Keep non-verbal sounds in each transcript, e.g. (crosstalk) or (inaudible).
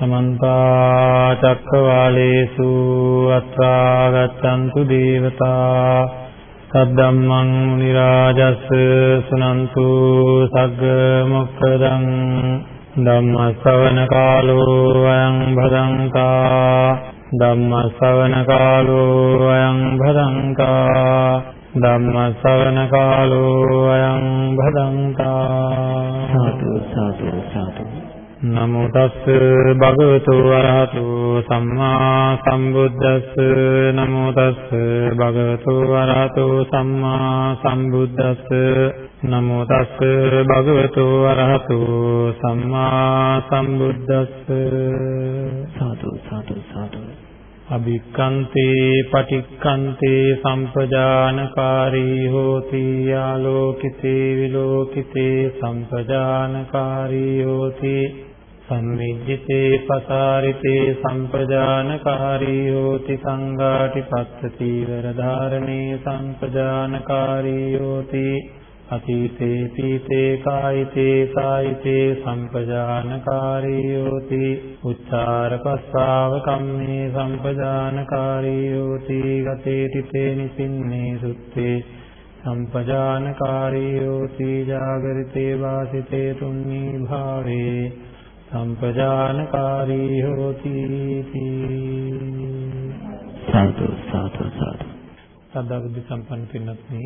සමන්තා චක්කවාලේසු අත්‍රා ගච්ඡන්තු දේවතා සද්දම්මං නිරාජස් සුනන්තු සග්ග මොක්ඛදං ධම්ම ශ්‍රවණ කාලෝ වයං භදංකා ධම්ම ශ්‍රවණ කාලෝ වයං භදංකා ධම්ම ශ්‍රවණ කාලෝ වයං භදංකා සාතු සාතු සාතු නමෝ තස්ස භගවතු වරහතු සම්මා සම්බුද්දස්ස. නමෝ තස්ස භගවතු වරහතු සම්මා සම්බුද්දස්ස. නමෝ තස්ස භගවතු වරහතු සම්මා සම්බුද්දස්ස. සාදු සාදු සාදු. අභික්කන්තේ පටික්කන්තේ සම්පජානකාරී හෝති ආලෝකිතේ විලෝකිතේ සම්පජානකාරී හෝති සම්මිජ්ජිතේ පසාරිතේ සම්පජානකාරී හෝති සංඝාටිපත්ත චීවර ධාරණේ සම්පජානකාරී හෝති අතීතේ පීතේ කායිතේ කායිතේ සම්පජානකාරී හෝති උච්චාර පස්සාව කම්මේ සම්පජානකාරී හෝති ගතේ තිතේ නිසින්නේ සුත්තේ සම්පජානකාරී හෝති ජාගරිතේ වාසිතේ තුන්නී භාවේ සම්පජානකාරී හෝති සාදු සාදු සාදු සදා. බුද්ධ සම්පන්න පින්වත්නි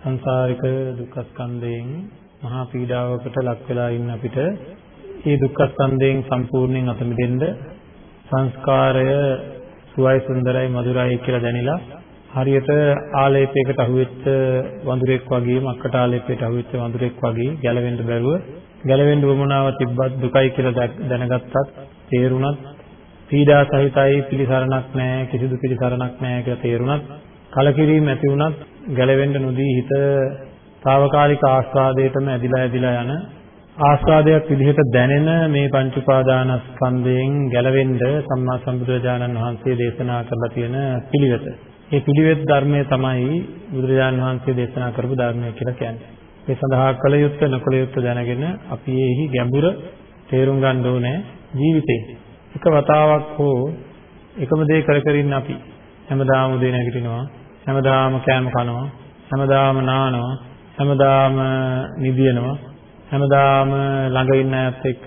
සංසාරික දුක්ඛ ස්කන්ධයෙන් මහා පීඩාවකට ලක් වෙලා ඉන්න අපිට මේ දුක්ඛ ස්කන්ධයෙන් සම්පූර්ණයෙන් අත මිදෙන්න සංස්කාරය සුවයි සුන්දරයි මధుරයි කියලා දැනিলা හරියට ආලේපයකට අහුවෙච්ච වඳුරෙක් වගේම අක්කට ආලේපයට අහුවෙච්ච වඳුරෙක් වගේ ගැලවෙන්න බැරුව ගැලවෙන්න වමනාව තිබ්බත් දුකයි කියලා දැනගත්තත් තේරුණත් පීඩා සහිතයි පිළිසරණක් නැහැ කිසිදු පිළිසරණක් නැහැ කියලා තේරුණත් කලකිරීම ඇති වුණත් ගැලවෙන්න නොදී හිත తాවකාලික ආස්වාදයටම ඇදිලා ඇදිලා යන ආස්වාදයක් විදිහට දැනෙන මේ පංච උපාදානස්කන්ධයෙන් ගැලවෙන්න සම්මා සම්බුදුරජාණන් වහන්සේ දේශනා කරලා තියෙන පිළිවෙත. මේ පිළිවෙත් ධර්මය තමයි බුදුරජාණන් වහන්සේ දේශනා කරපු ධර්මය කියලා කියන්නේ. ඒ සඳහා කළ යුත්තේ නොකළ යුත්තේ දැනගෙන අපි එහි ගැඹුර තේරුම් ගන්න ඕනේ ජීවිතේ. එක වතාවක් හෝ එකම දේ කර කර ඉන්න අපි හැමදාම උදේ නැගිටිනවා හැමදාම කෑම කනවා හැමදාම නානවා හැමදාම නිදිනවා හැමදාම ළඟ ඉන්න අයත් එක්ක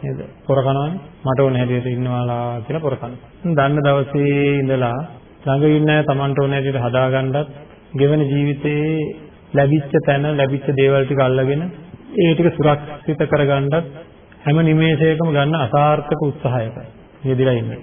නේද පොර කනවනේ මට ඕන හැටියට ඉන්නවාලා කියලා පොර කනවා. දන්න දවසේ ඉඳලා ළඟ ඉන්න අය Tamanට ඕන හැටියට හදාගන්නත් ගෙවන ජීවිතේ ලැබිච්ච තැන ලැබිච්ච දේවල් ටික අල්ලගෙන ඒ ටික සුරක්ෂිත කරගන්නත් හැම නිමේෂයකම ගන්න අසාර්ථක උත්සාහයකයි. යෙදিলা ඉන්නේ.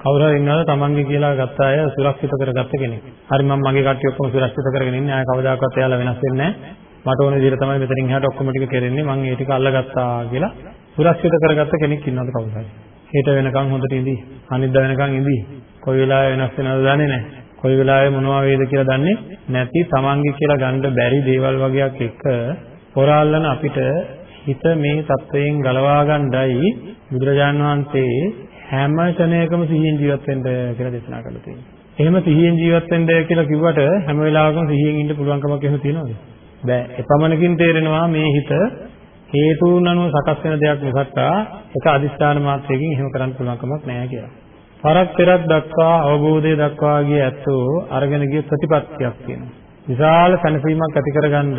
කවුරු හරි ඉන්නවද තමන්ගේ කියලා ගත්ත අය සුරක්ෂිත කරගත්ත කෙනෙක්. හරි මම මගේ කට්ටිය ඔක්කොම සුරක්ෂිත කරගෙන ඉන්නේ. ආය කවදාකවත් එයාලා වෙනස් වෙන්නේ නැහැ. මට ඕන විදිහට තමයි මෙතනින් එහාට ඔක්කොම ටික කෙරෙන්නේ. මම ඒ ටික අල්ලගත්තා කියලා සුරක්ෂිත කරගත්ත කෙනෙක් ඉන්නවද කවුරු හරි? හෙට වෙනකන් හොඳට ඉඳී. අනිද්දා වෙනකන් ඉඳී. කොයි වෙලාවෙ වෙනස් වෙනවද දන්නේ නැහැ. කොයි වෙලාවෙ මොනවා වේද කියලා දන්නේ නැති තමන්ගේ කියලා ගන්න බැරි දේවල් වගේක් එක්ක හොරාල්ලන අපිට හිත මේ தත්වයෙන් ගලවා ගන්නයි බුදුරජාන් වහන්සේ හැම ක්ෂණයකම සිහියෙන් ජීවත් වෙන්න කියලා දේශනා කරලා තියෙනවා. එහෙම සිහියෙන් ජීවත් වෙන්න කියලා කිව්වට හැම වෙලාවකම සිහියෙන් ඉන්න පුළුවන්කමක් එහෙම තියෙනවද? බෑ. එපමණකින් තේරෙනවා මේ හිත හේතුන් අනුව සකස් වෙන දෙයක් මිසක් එක අදිස්ථාන මාත්‍රයකින් එහෙම කරන්න පුළුවන් කමක් නැහැ කියලා. පරක් පෙරක් දක්වා අවබෝධය දක්වා ගිය ඇත්තෝ අරගෙන ගිය ප්‍රතිපත්තියක් තියෙනවා. විශාල සැනසීමක් ඇති කරගන්න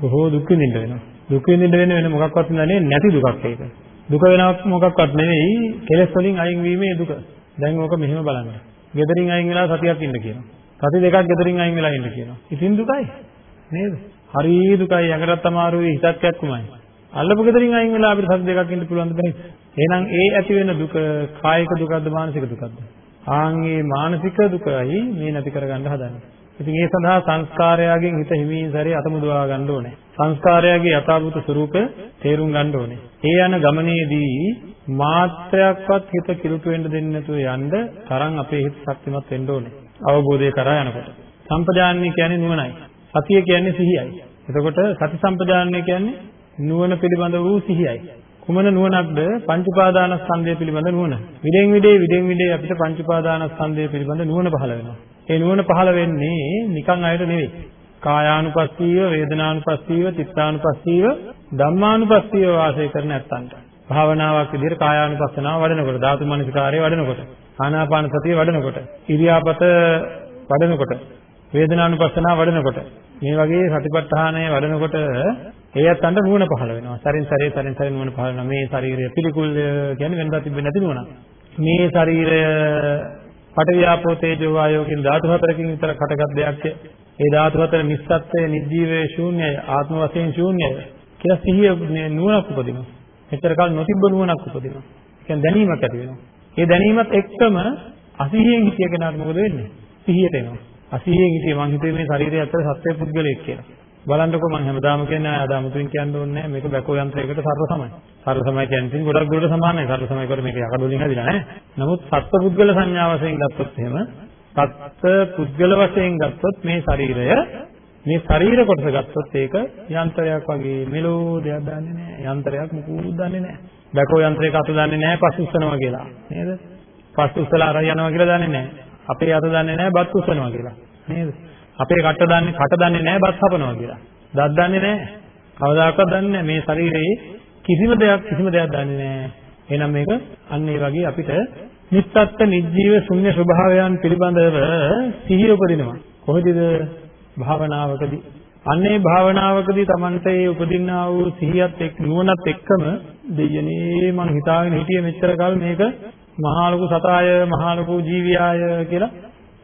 බොහෝ දුක් විඳින්න වෙනවා. දුක් විඳින්න වෙන වෙන මොකක්වත් නැන්නේ නැති දුකක් ඒක. දුක වෙනවක් මොකක්වත් නෙවෙයි කෙලෙස් වලින් අයින් වීමේ දුක. දැන් ඕක මෙහෙම බලන්න. gederin අයින් වෙලා සතියක් ඉන්න කියනවා. සති දෙකක් gederin අයින් වෙලා ඉන්න කියනවා. ඉතින් දුකයි. නේද? හරි දුකයි යකටත් අමාරුයි හිතක් කැක්කුමයි. අල්ලපු gederin අයින් වෙලා අපිට සති දෙකක් ඉන්න පුළුවන් දෙයක්. එහෙනම් ඒ ඇති වෙන දුක කායික දුකක්ද මානසික දුකක්ද? ආන්ගේ මානසික දුකයි මේ නැති කරගන්න හදන්නේ. ඉතින් ඒ සඳහා සංස්කාරයගෙන් හිත හිමින් සැරේ අතමුදවා ගන්න ඕනේ. සංස්කාරයගේ යථාභූත ස්වરૂපය තේරුම් ගන්න ඕනේ. ඒ යන ගමනේදී මාත්‍රයක්වත් හිත කිලුට වෙන්න දෙන්නේ නැතුව යන්න තරම් අපේ හිත ශක්තිමත් වෙන්න ඕනේ. අවබෝධය කරා යනකොට. සම්පජාන්නේ කියන්නේ නුවණයි. සතිය කියන්නේ සිහියයි. එතකොට සති සම්පජාන්නේ කියන්නේ නුවණ පිළිබඳ වූ සිහියයි. කුමන නුවණක්ද පංච උපාදානස්කන්ධය පිළිබඳ නුවණ. විදෙන් විදේ විදෙන් විදේ අපිට පංච උපාදානස්කන්ධය පිළිබඳ නුවණ පහළ වෙනවා. ඒ නුවණ පහළ වෙන්නේ නිකන් අයට නෙවෙයි. කායානුපස්සීව, වේදනානුපස්සීව, චිත්තානුපස්සීව, ධම්මානුපස්සීව වාසය කරන ඇත්තන්ට. භාවනාවක් විදිහට කායානුපස්සනාව වඩනකොට ධාතු මනසිකාරය වඩනකොට ආනාපාන සතිය වඩනකොට ඉරියාපත වඩනකොට වේදනානුපස්සනාව වඩනකොට මේ වගේ සතිපට්ඨානය වඩනකොට ඒ අතන්ට නුවණ පහළ වෙනවා. සරින් සරේ සරින් සරේ නුවණ පහළ වෙනවා. මේ ශරීරය පිළිකුල් කියන්නේ වෙනදා තිබෙන්නේ නැති නුවණ. මේ ශරීරය පටවියාපෝ තේජෝ වායෝ කියන ධාතු හතරකින් විතර කටගත් දෙයක්. ඒ ධාතු හතර නිස්සත්ත්වය, නිජීවය, ශූන්‍යය, ආත්ම වශයෙන් ශූන්‍යය කියලා සිහිය නුවණක් උපදිනවා. මෙතර කල නොතිබ්බ නුවණක් උපදිනවා. ඒ කියන්නේ දැනීමක් ඇති වෙනවා. ඒ දැනීමත් එක්කම අසිහියෙන් හිතිය කෙනාට මොකද වෙන්නේ? සිහියට එනවා. අසිහියෙන් හිතිය මං හිතුවේ මේ ශරීරය ඇත්තට සත්‍ය පුද්ගලයෙක් කියලා. බලන්නකො මම හැමදාම කියන්නේ අද අමුතුවෙන් කියන්න ඕනේ නැහැ මේක බැකෝ යන්ත්‍රයකට සර්ව සමයි. සර්ව සමයි කියන්නේ ඉතින් ගොඩක් දුරට සමානයි. සර්ව සමයි කර මේක යකඩ වලින් හැදිලා නැහැ. නමුත් සත්ව පුද්ගල සංඥා වශයෙන් ගත්තොත් එහෙම සත්ව පුද්ගල වශයෙන් ගත්තොත් මේ ශරීරය මේ ශරීර කොටස ගත්තොත් ඒක යන්ත්‍රයක් වගේ මෙලෝ දෙයක් දන්නේ නැහැ. යන්ත්‍රයක් මුකුත් දන්නේ නැහැ. බැකෝ යන්ත්‍රයක අත දන්නේ නැහැ පස් උස්සනවා කියලා. නේද? පස් උස්සලා අර යනවා කියලා දන්නේ නැහැ. අපේ අත දන්නේ නැහැ බත් උස්සනවා කියලා. නේද? අපේ කට දන්නේ කට දන්නේ නැහැ බත් හපනවා කියලා. දත් දන්නේ නැහැ. කවදාකවත් දන්නේ නැහැ මේ ශරීරයේ කිසිම දෙයක් කිසිම දෙයක් දන්නේ නැහැ. එහෙනම් මේක අන්න ඒ වගේ අපිට නිස්සත්ත්ව නිජීව ශුන්‍ය ස්වභාවයන් පිළිබඳව සිහිය උපදිනවා. කොහොමද භාවනාවකදී අන්නේ භාවනාවකදී Tamante ඒ උපදින්නා වූ සිහියත් එක් නුවණත් එක්කම දෙයනේ මං හිතාගෙන හිටියේ මෙච්චර කල් මේක මහා ලොකු සතාය මහා ලොකු ජීවියාය කියලා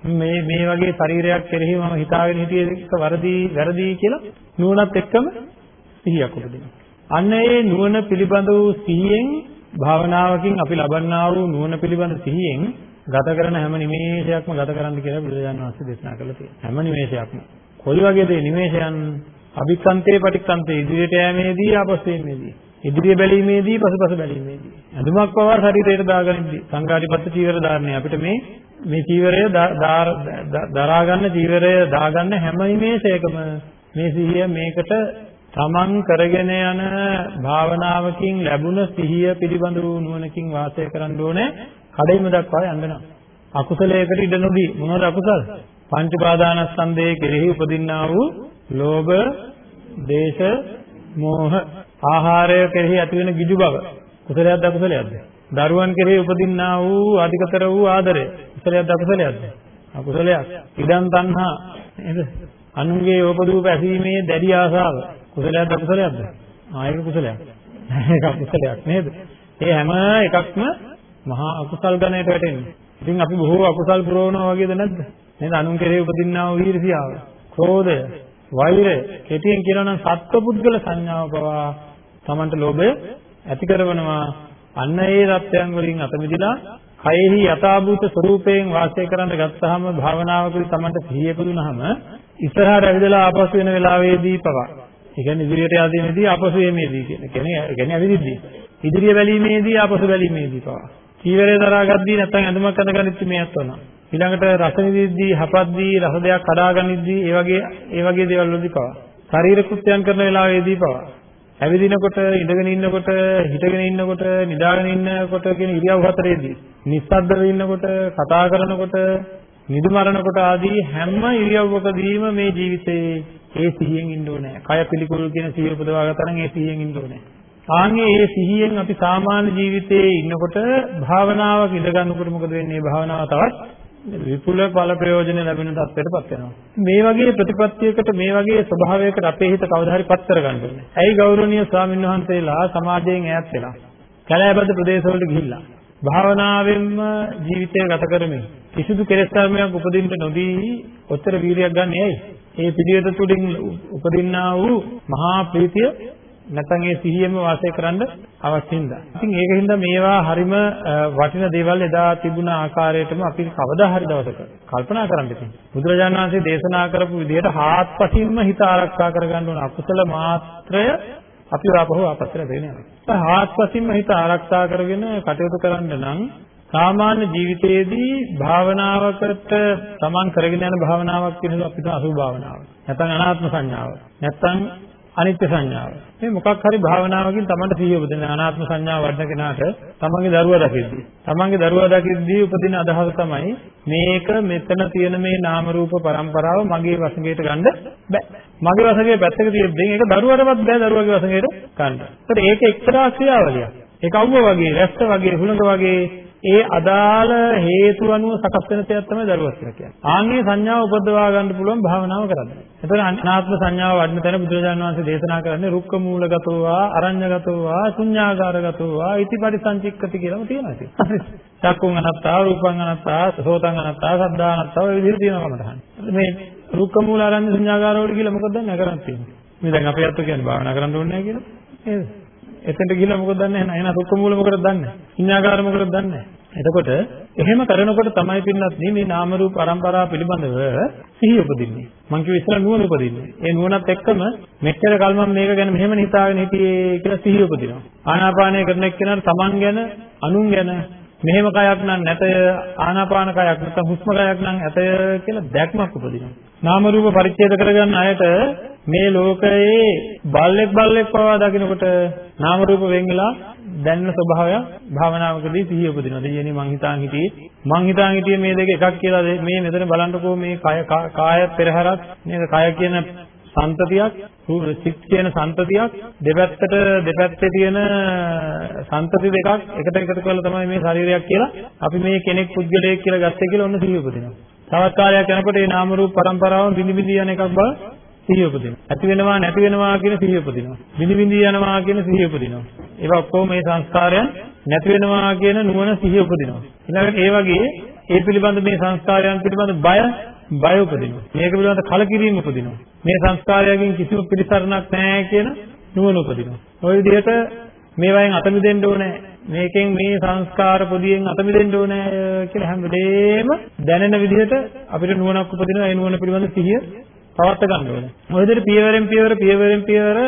මේ මේ වගේ ශරීරයක් කෙරෙහි මම හිතාගෙන හිටියේ එක වරදි වැරදි කියලා නුවණත් එක්කම සිහියක් උපදිනවා. අන්න ඒ නුවණ පිළිබඳ වූ සිහියෙන් භාවනාවකින් අපි ලබන්නා වූ නුවණ පිළිබඳ සිහියෙන් ගත කරන හැම නිමේෂයක්ම ගත කරන්න කියලා බුදුරජාණන් වහන්සේ දේශනා කළා තියෙනවා. හැම නිමේෂයක්ම. කොයි වගේද නිමේෂයන් අභික්කන්තේ පටික්කන්තේ ඉදිරියට යෑමේදී ආපස්සේමේදී ඉදිරිය බැලීමේදී පසුපස බැලීමේදී. අඳුමක් පවා ශරීරයට දාගනිද්දී සංඝාටිපත්ත චීවර ධාරණය අපිට මේ මේ චීවරය දරා ගන්න චීවරය දාගන්න හැම නිමේෂයකම මේ සිහිය මේකට තමන් කරගෙන යන භාවනාවකින් ලැබුණ සිහිය පිළිබඳ වූ නුවණකින් වාසය කරන්න ඕනේ. කඩයිම දක්වා යන්න නම් අකුසලයකට ඉඩ නොදී. මොනවද අකුසල? පංච පාදානස්කන්ධයේ කෙරෙහි උපදින්නා වූ ලෝභ දේශ මෝහ. ආහාරය කෙරෙහි ඇති වෙන ගිජු බව කුසලයක්ද අකුසලයක්ද? දරුවන් කෙරෙහි උපදින්නා වූ අධිකතර වූ ආදරය කුසලයක්ද අකුසලයක්ද? අකුසලයක්. ඉදන් තණ්හා නේද? අනුන්ගේ උපදූප ඇසීමේ දැඩි ආසාව කුසලයක්ද අකුසලයක්ද? ආයක කුසලයක්. ඒක අකුසලයක් නේද? ඒ හැම එකක්ම මහා අකුසල් ගණයට වැටෙන්නේ. ඉතින් අපි බොහෝ අකුසල් පුරවනවා වගේද නැද්ද? නේද? අනුන් කෙරෙහි උපදින්නා වූ ඊර්ෂියාව, ක්‍රෝධය, වෛරය, කෙටියෙන් කියනවා නම් සත්පුද්ගල සංඥාව පවා Tamanට ලෝභය ඇති කරනවා අන්න ඒ தත්යන් වලින් අත මිදලා කයෙහි යථාභූත ස්වરૂපයෙන් වාසය කරන්න ගත්තාම භාවනාවකදී Tamanට සිහිය පුදුනහම ඉස්සරහට ඇවිදලා ආපසු වෙන වෙලාවේදී පවා. ඒ කියන්නේ ඉදිරියට යදීමේදී ආපසු යීමේදී කියන්නේ කියන්නේ ඇවිදිද්දී. ඉදිරිය බැලීමේදී ආපසු බැලීමේදී පවා. චීවරය දරාගද්දී නැත්නම් ඇඳුමක් අඳගනිද්දී මේත් වුණා ඊළඟට රස විඳිද්දී හපද්දී රස දෙයක් කඩාගනිද්දී ඒ වගේ ඒ වගේ දේවල් වලදී පවා. ශරීර කෘත්‍යයන් කරන වෙලාවේදී පවා. ඇවිදිනකොට ඉඳගෙන ඉන්නකොට හිටගෙන ඉන්නකොට නිදාගෙන ඉන්නකොට කියන ඉරියව් හතරේදී නිස්සද්දව ඉන්නකොට කතා කරනකොට නිදිමරනකොට ආදී හැම ඉරියව්වකදීම මේ ජීවිතේ ඒ සිහියෙන් ඉන්න ඕනේ. කය පිළිකුල් කියන සිහිය උපදවා ගන්න ඒ සිහියෙන් ඉන්න ඕනේ. ආන්ගේ ඒ සිහියෙන් අපි සාමාන්‍ය ජීවිතයේ ඉන්නකොට භාවනාවක ඉඳ ගන්නකොට මොකද වෙන්නේ? භාවනාව තවත් විපුල ඵල ප්‍රයෝජන ලැබෙන තත්ත්වයටපත් වෙනවා. මේ වගේ ප්‍රතිපත්තියකට මේ වගේ ස්වභාවයකට අපේ හිත කවදා හරි පත් කරගන්න ඕනේ. ඇයි ගෞරවනීය ස්වාමීන් වහන්සේලා සමාජයෙන් ඈත් වෙලා කැලෑබද ප්‍රදේශවලට ගිහිල්ලා භාවනාවෙන්ම ජීවිතය ගත කරමින් කිසිදු කෙලෙස් ධර්මයක් උපදින්න නොදී ඔතර වීරියක් ගන්න ඇයි? ඒ පිළිවෙත තුලින් උපදින්නා වූ මහා ප්‍රීතිය නැත්නම් ඒ සිහියෙම වාසය කරන්න අවශ්‍ය හින්දා. ඉතින් ඒකින්ද මේවා හරිම වටින දේවල් එදා තිබුණ ආකාරයටම අපි කවදා හරි දවසක කල්පනා කරන්න ඉතින්. බුදුරජාණන් වහන්සේ දේශනා කරපු විදිහට හාත්පසින්ම හිත ආරක්ෂා කරගන්න ඕන අකුසල මාත්‍රය අපි ආපහු ආපස්සට දෙගෙන යනවා. හාත්පසින්ම හිත ආරක්ෂා කරගෙන කටයුතු කරන්න නම් සාමාන්‍ය ජීවිතයේදී භාවනාවකට තමන් කරගෙන යන භාවනාවක් කියන අපිට අසුභ භාවනාව. නැත්නම් අනාත්ම සංඥාව. නැත්නම් අනිත්‍ය සංඥාව. මේ මොකක් හරි භාවනාවකින් තමන්ට සිහිය උපදින අනාත්ම සංඥාව වඩන කෙනාට තමන්ගේ දරුවා දකිද්දී තමන්ගේ දරුවා දකිද්දී උපදින අදහස තමයි මේක මෙතන තියෙන මේ නාම රූප પરම්පරාව මගේ වශයෙන් ගන්න බෑ. මගේ වශයෙන් පැත්තක තියෙද්දී ඒක දරුවටවත් බෑ දරුවගේ වශයෙන් ගන්න. ඒකට ඒක එක්තරා ක්‍රියාවලියක්. ඒක අවුව වගේ, රැස්ස වගේ, හුළඟ වගේ ඒ අදාළ හේතු අනුව සකස් වෙන තේයක් තමයි දරුවක් කියලා කියන්නේ. ආන්ගේ සංඥාව උපදවා ගන්න පුළුවන් භාවනාව කරන්නේ. එතකොට අනාත්ම සංඥාව වඩන තැන බුදුරජාණන් වහන්සේ දේශනා කරන්නේ රුක්ක මූලගතෝවා, අරඤ්‍යගතෝවා, ශුඤ්ඤාගාරගතෝවා, ඉතිපරිසංචික්කති කියලාම තියෙනවා ඉතින්. හරි. චක්කුං අනත්තා, රූපං අනත්තා, සෝතං අනත්තා, සද්ධා අනත්තා ඔය විදිහට තියෙනවා මම දහන්නේ. මේ රුක්ක මූල අරඤ්‍ය ශුඤ්ඤාගාර වල කියලා මොකද දන්නේ කරන්නේ තියෙන්නේ. මේ දැන් අපේ අත්තු කියන්නේ භාවනා කරන්න ඕනේ නැහැ කියලා. නේද? එතෙන්ට ගිහිල්ලා මොකද දන්නේ නැහැ. එහෙනම් රුක්ක මූල මොකටද දන්නේ? ශුඤ්ඤාගාර මොකටද දන්නේ? එතකොට එහෙම කරනකොට තමයි පින්නත් මේ නාම රූප පරම්පරාව පිළිබඳව සිහිය උපදින්නේ. මං කිව්ව ඉස්සර නුවණ උපදින්නේ. ඒ නුවණත් එක්කම මෙච්චර කල් මම මේක ගැන මෙහෙම හිතාගෙන හිටියේ කියලා සිහිය උපදිනවා. ආනාපානය කරන එක්කෙනාට තමන් ගැන, අනුන් ගැන මෙහෙම කයක් නම් නැතය ආනාපාන කයක් නැත්නම් හුස්ම කයක් නම් ඇතය කියලා දැක්මක් උපදිනවා. නාම රූප පරිච්ඡේද කරගන්න අයට මේ ලෝකයේ බල්ලෙක් බල්ලෙක් පවා දකිනකොට නාම රූප වෙන් වෙලා දැනෙන ස්වභාවය භාවනාවකදී සිහිය උපදිනවා. දෙයනේ මං හිතාන් හිටියේ මං හිතාන් හිටියේ මේ දෙක එකක් කියලා මේ මෙතන බලන්නකෝ මේ කය කාය පෙරහැරක් නේද? කය කියන සන්තතියක් සිත් කියන සන්තතියක් දෙපැත්තට දෙපැත්තේ තියෙන සන්තති දෙකක් එකට එකතු කරලා තමයි මේ ශරීරයක් කියලා අපි මේ කෙනෙක් පුද්ගලයෙක් කියලා ගත්තේ කියලා ඔන්න සිහිය උපදිනවා. තවත් කාලයක් යනකොට මේ නාම රූප පරම්පරාව බිනි බිනි යන එකක් බව සිහිය උපදිනවා. ඇති වෙනවා නැති වෙනවා කියන සිහිය උපදිනවා. බිනි බිනි යනවා කියන සිහිය උපදිනවා. ඒවා ඔක්කොම මේ සංස්කාරයන් නැති වෙනවා කියන නුවණ සිහිය උපදිනවා. ඊළඟට ඒ වගේ ඒ පිළිබඳ මේ සංස්කාරයන් පිළිබඳ බය බය උපදිනවා. මේක පිළිබඳ කලකිරීම උපදිනවා. මේ සංස්කාරයන්ගෙන් කිසිම පිළිසරණක් නැහැ කියන නුවණ උපදිනවා. ওই විදිහට මේවායින් අත මිදෙන්න ඕනේ. මේකෙන් මේ සංස්කාර පොදියෙන් අත මිදෙන්න ඕනේ කියලා හැම වෙලේම දැනෙන විදිහට අපිට නුවණක් උපදිනවා. ඒ නුවණ පිළිබඳ සිහිය පවත් ගන්න ඕනේ. ඔය විදිහට පියවරෙන් පියවර පියවරෙන් පියවර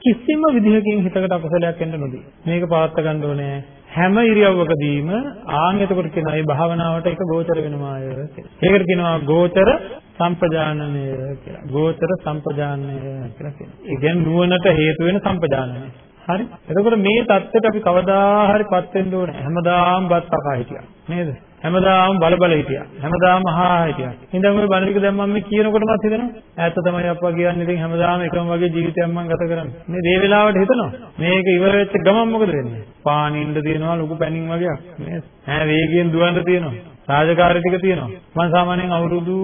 කිසිම විදිහකින් හිතකට අකුසලයක් එන්න නොදී. මේක පවත් ගන්න ඕනේ. හැම ඉරියව්වකදීම ආන් එතකොට කියනවා මේ භාවනාවට එක ගෝචර වෙනවාය කියලා. ඒකට කියනවා ගෝචර සම්පජානනය කියලා. ගෝචර සම්පජානනය කියලා කියනවා. ඒ කියන්නේ නුවණට හේතු වෙන සම්පජානනය. හරි. එතකොට මේ தත්ත්වයට අපි කවදා හරි පත් වෙන්න ඕනේ. හැමදාම බත් කකා හිටියා. නේද? හැමදාම බල බල හිටියා. හැමදාම අහා හිටියා. ඉතින් ඔය බණ ටික දැන් මම මේ කියනකොටම හිතෙනවා. ඈත තමයි අප්පා කියන්නේ ඉතින් හැමදාම එකම වගේ ජීවිතයක් මම ගත කරන්නේ. මේ දේ වෙලාවට හිතනවා. මේක ඉවර වෙච්ච ගමන් මොකද වෙන්නේ? පානින්න තියෙනවා ලොකු පැනින් වගේක්. නේද? ඈ වේගයෙන් දුවන්න තියෙනවා. රාජකාරී ටික තියෙනවා. මම සාමාන්‍යයෙන් අවුරුදු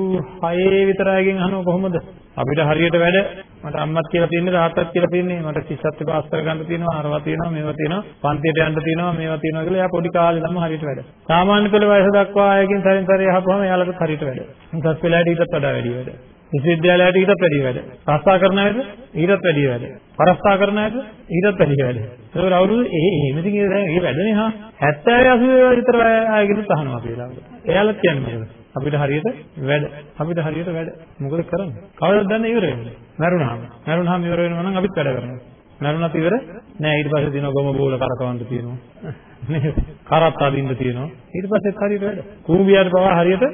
6 විතර අයගෙන් අහනවා කොහොමද? අපිට හරියට වැඩ මට අම්මත් කියලා තියෙන්නේ තාත්තත් කියලා තියෙන්නේ මට ශිෂ්‍යත්ව පාස් කරගන්න තියෙනවා අරවා තියෙනවා මේවා තියෙනවා පන්තියට යන්න තියෙනවා මේවා තියෙනවා කියලා එයා පොඩි කාලේ ළම හරියට වැඩ. සාමාන්‍ය පෙළ වයස දක්වා අයගෙන් සරින් සරේ අහපුවම එයාලට හරියට වැඩ. උසස් පෙළට ඊටත් වඩා වැඩි වැඩ. විශ්වවිද්‍යාලයට ඊටත් වැඩි වැඩ. රස්සා කරන අයට ඊටත් වැඩි වැඩ. පරස්සා කරන අයට ඊටත් වැඩි වැඩ. ඒක අවුරුදු ඒ එහෙම ඉතින් ඒ වැඩනේ හා 70 80 විතර අයගෙන් තහනවා කියලා. එයාලත් කියන්නේ මොකද? අපිට හරියට වැඩ. අපිට හරියට වැඩ. මොකද කරන්නේ? කවදාද දන්නේ ඉවර වෙන්නේ මරුණාම. මරුණාම ඉවර වෙනවා නම් අපිත් වැඩ කරනවා. මරුණත් ඉවර නෑ ඊට පස්සේ තියෙනවා ගොම බෝල කරකවන්න තියෙනවා. (laughs) නේද? කරත් අදින්න තියෙනවා. ඊට පස්සෙත් හරියට වැඩ. කුඹියට පවා හරියට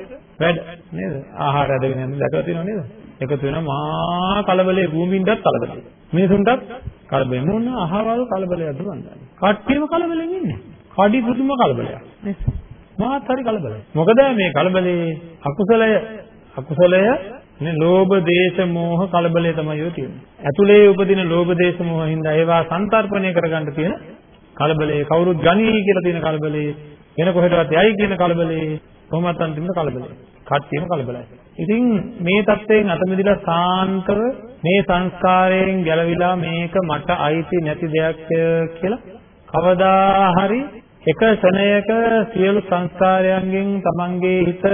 වැඩ නේද? ආහාර ඇදගෙන යන දැකලා තියෙනව නේද? එකතු වෙනවා මහා කලබලේ භූමින්ටත් කලබලයි මිනිසුන්ටත් කලබලේ මොන අහවල් කලබලයක්ද වන්දන්නේ කට්ටියම කලබලෙන් ඉන්නේ. කඩි පුදුම කලබලයක්. නේද මාත් හරි කලබලයි. මොකද මේ කලබලේ අකුසලය අකුසලය මේ ලෝභ දේශ මොහ කලබලය තමයි ඔය තියෙන්නේ. ඇතුලේ උපදින ලෝභ දේශ මොහ හින්දා ඒවා සංතරපණය කරගන්න තියෙන කලබලේ. කවුරුත් ගනී කියලා තියෙන කලබලේ වෙන කොහෙටවත් යයි කියන කලබලේ කොහොමත් අන්තිමට කලබලේ. කට්ටියම කලබලයි. ඉතින් මේ தත්වයෙන් අත මිදලා සාන්තව මේ සංස්කාරයෙන් ගැලවිලා මේක මට අයිති නැති දෙයක් කියලා කවදා හරි එක ශනයක සියලු සංස්කාරයන්ගෙන් තමන්ගේ හිත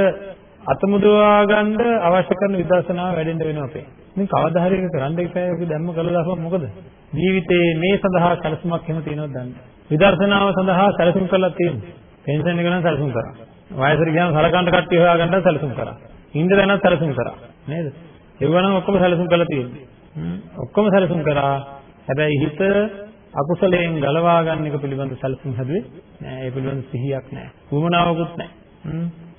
අතමුදවා ගන්න අවශ්‍ය කරන විදර්ශනාව වැඩෙන්න වෙනවා අපේ. ඉතින් කවදා හරි ඒක කරන්න ඉපෑ ඔක දැම්ම කළා දාපුවා මොකද? ජීවිතේ මේ සඳහා සැලසුමක් එහෙම තියෙනවද දන්නේ. විදර්ශනාව සඳහා සැලසුම් කරලා තියෙනවා. පෙන්ෂන් එක නම් සැලසුම් කරා. වයසට ගියාම සලකන්න කට්ටිය හොයාගන්න සැලසුම් කරා. ඉන්ද දැනත් සැලසුම් කරා. නේද? ඒවනම් ඔක්කොම සැලසුම් කරලා තියෙනවා. ඔක්කොම සැලසුම් කරා. හැබැයි හිත අකුසලයෙන් ගලවා ගන්න එක පිළිබඳ සැලසුම් හැදුවේ නෑ. ඒ පිළිබඳ සිහියක් නෑ. වුමනාවකුත් නෑ.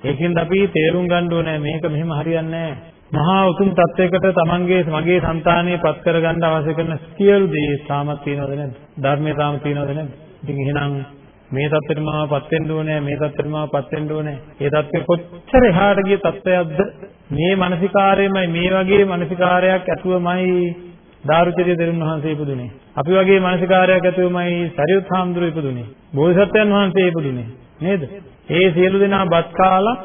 ඒකෙන්ද අපි තේරුම් ගන්න ඕනේ මේක මෙහෙම හරියන්නේ මහා උතුම් තත්වයකට තමන්ගේ මගේ సంతානය පත් කරගන්න අවශ්‍ය කරන සියලු දේ සාමත් තියනවද නැද්ද? ධර්මයේ සාම තියනවද නැද්ද? ඉතින් එහෙනම් මේ தත්තෙට මාවපත් වෙන්න ඕනේ මේ தත්තෙට මාවපත් වෙන්න ඕනේ. ඒ தත්ත්වෙ කොච්චර එහාට ගිය தත්ත්වයක්ද මේ මානසිකාරයමයි මේ වගේ මානසිකාරයක් ඇතුවමයි දාරුචර්ය දරුන් වහන්සේ ඉපදුනේ. අපි වගේ මානසිකාරයක් ඇතුවමයි සරියුත් හාමුදුරුවෝ ඉපදුනේ. බෝසත්යන් වහන්සේ ඉපදුනේ. නේද? ඒ සියලු දෙනා බත් කාලා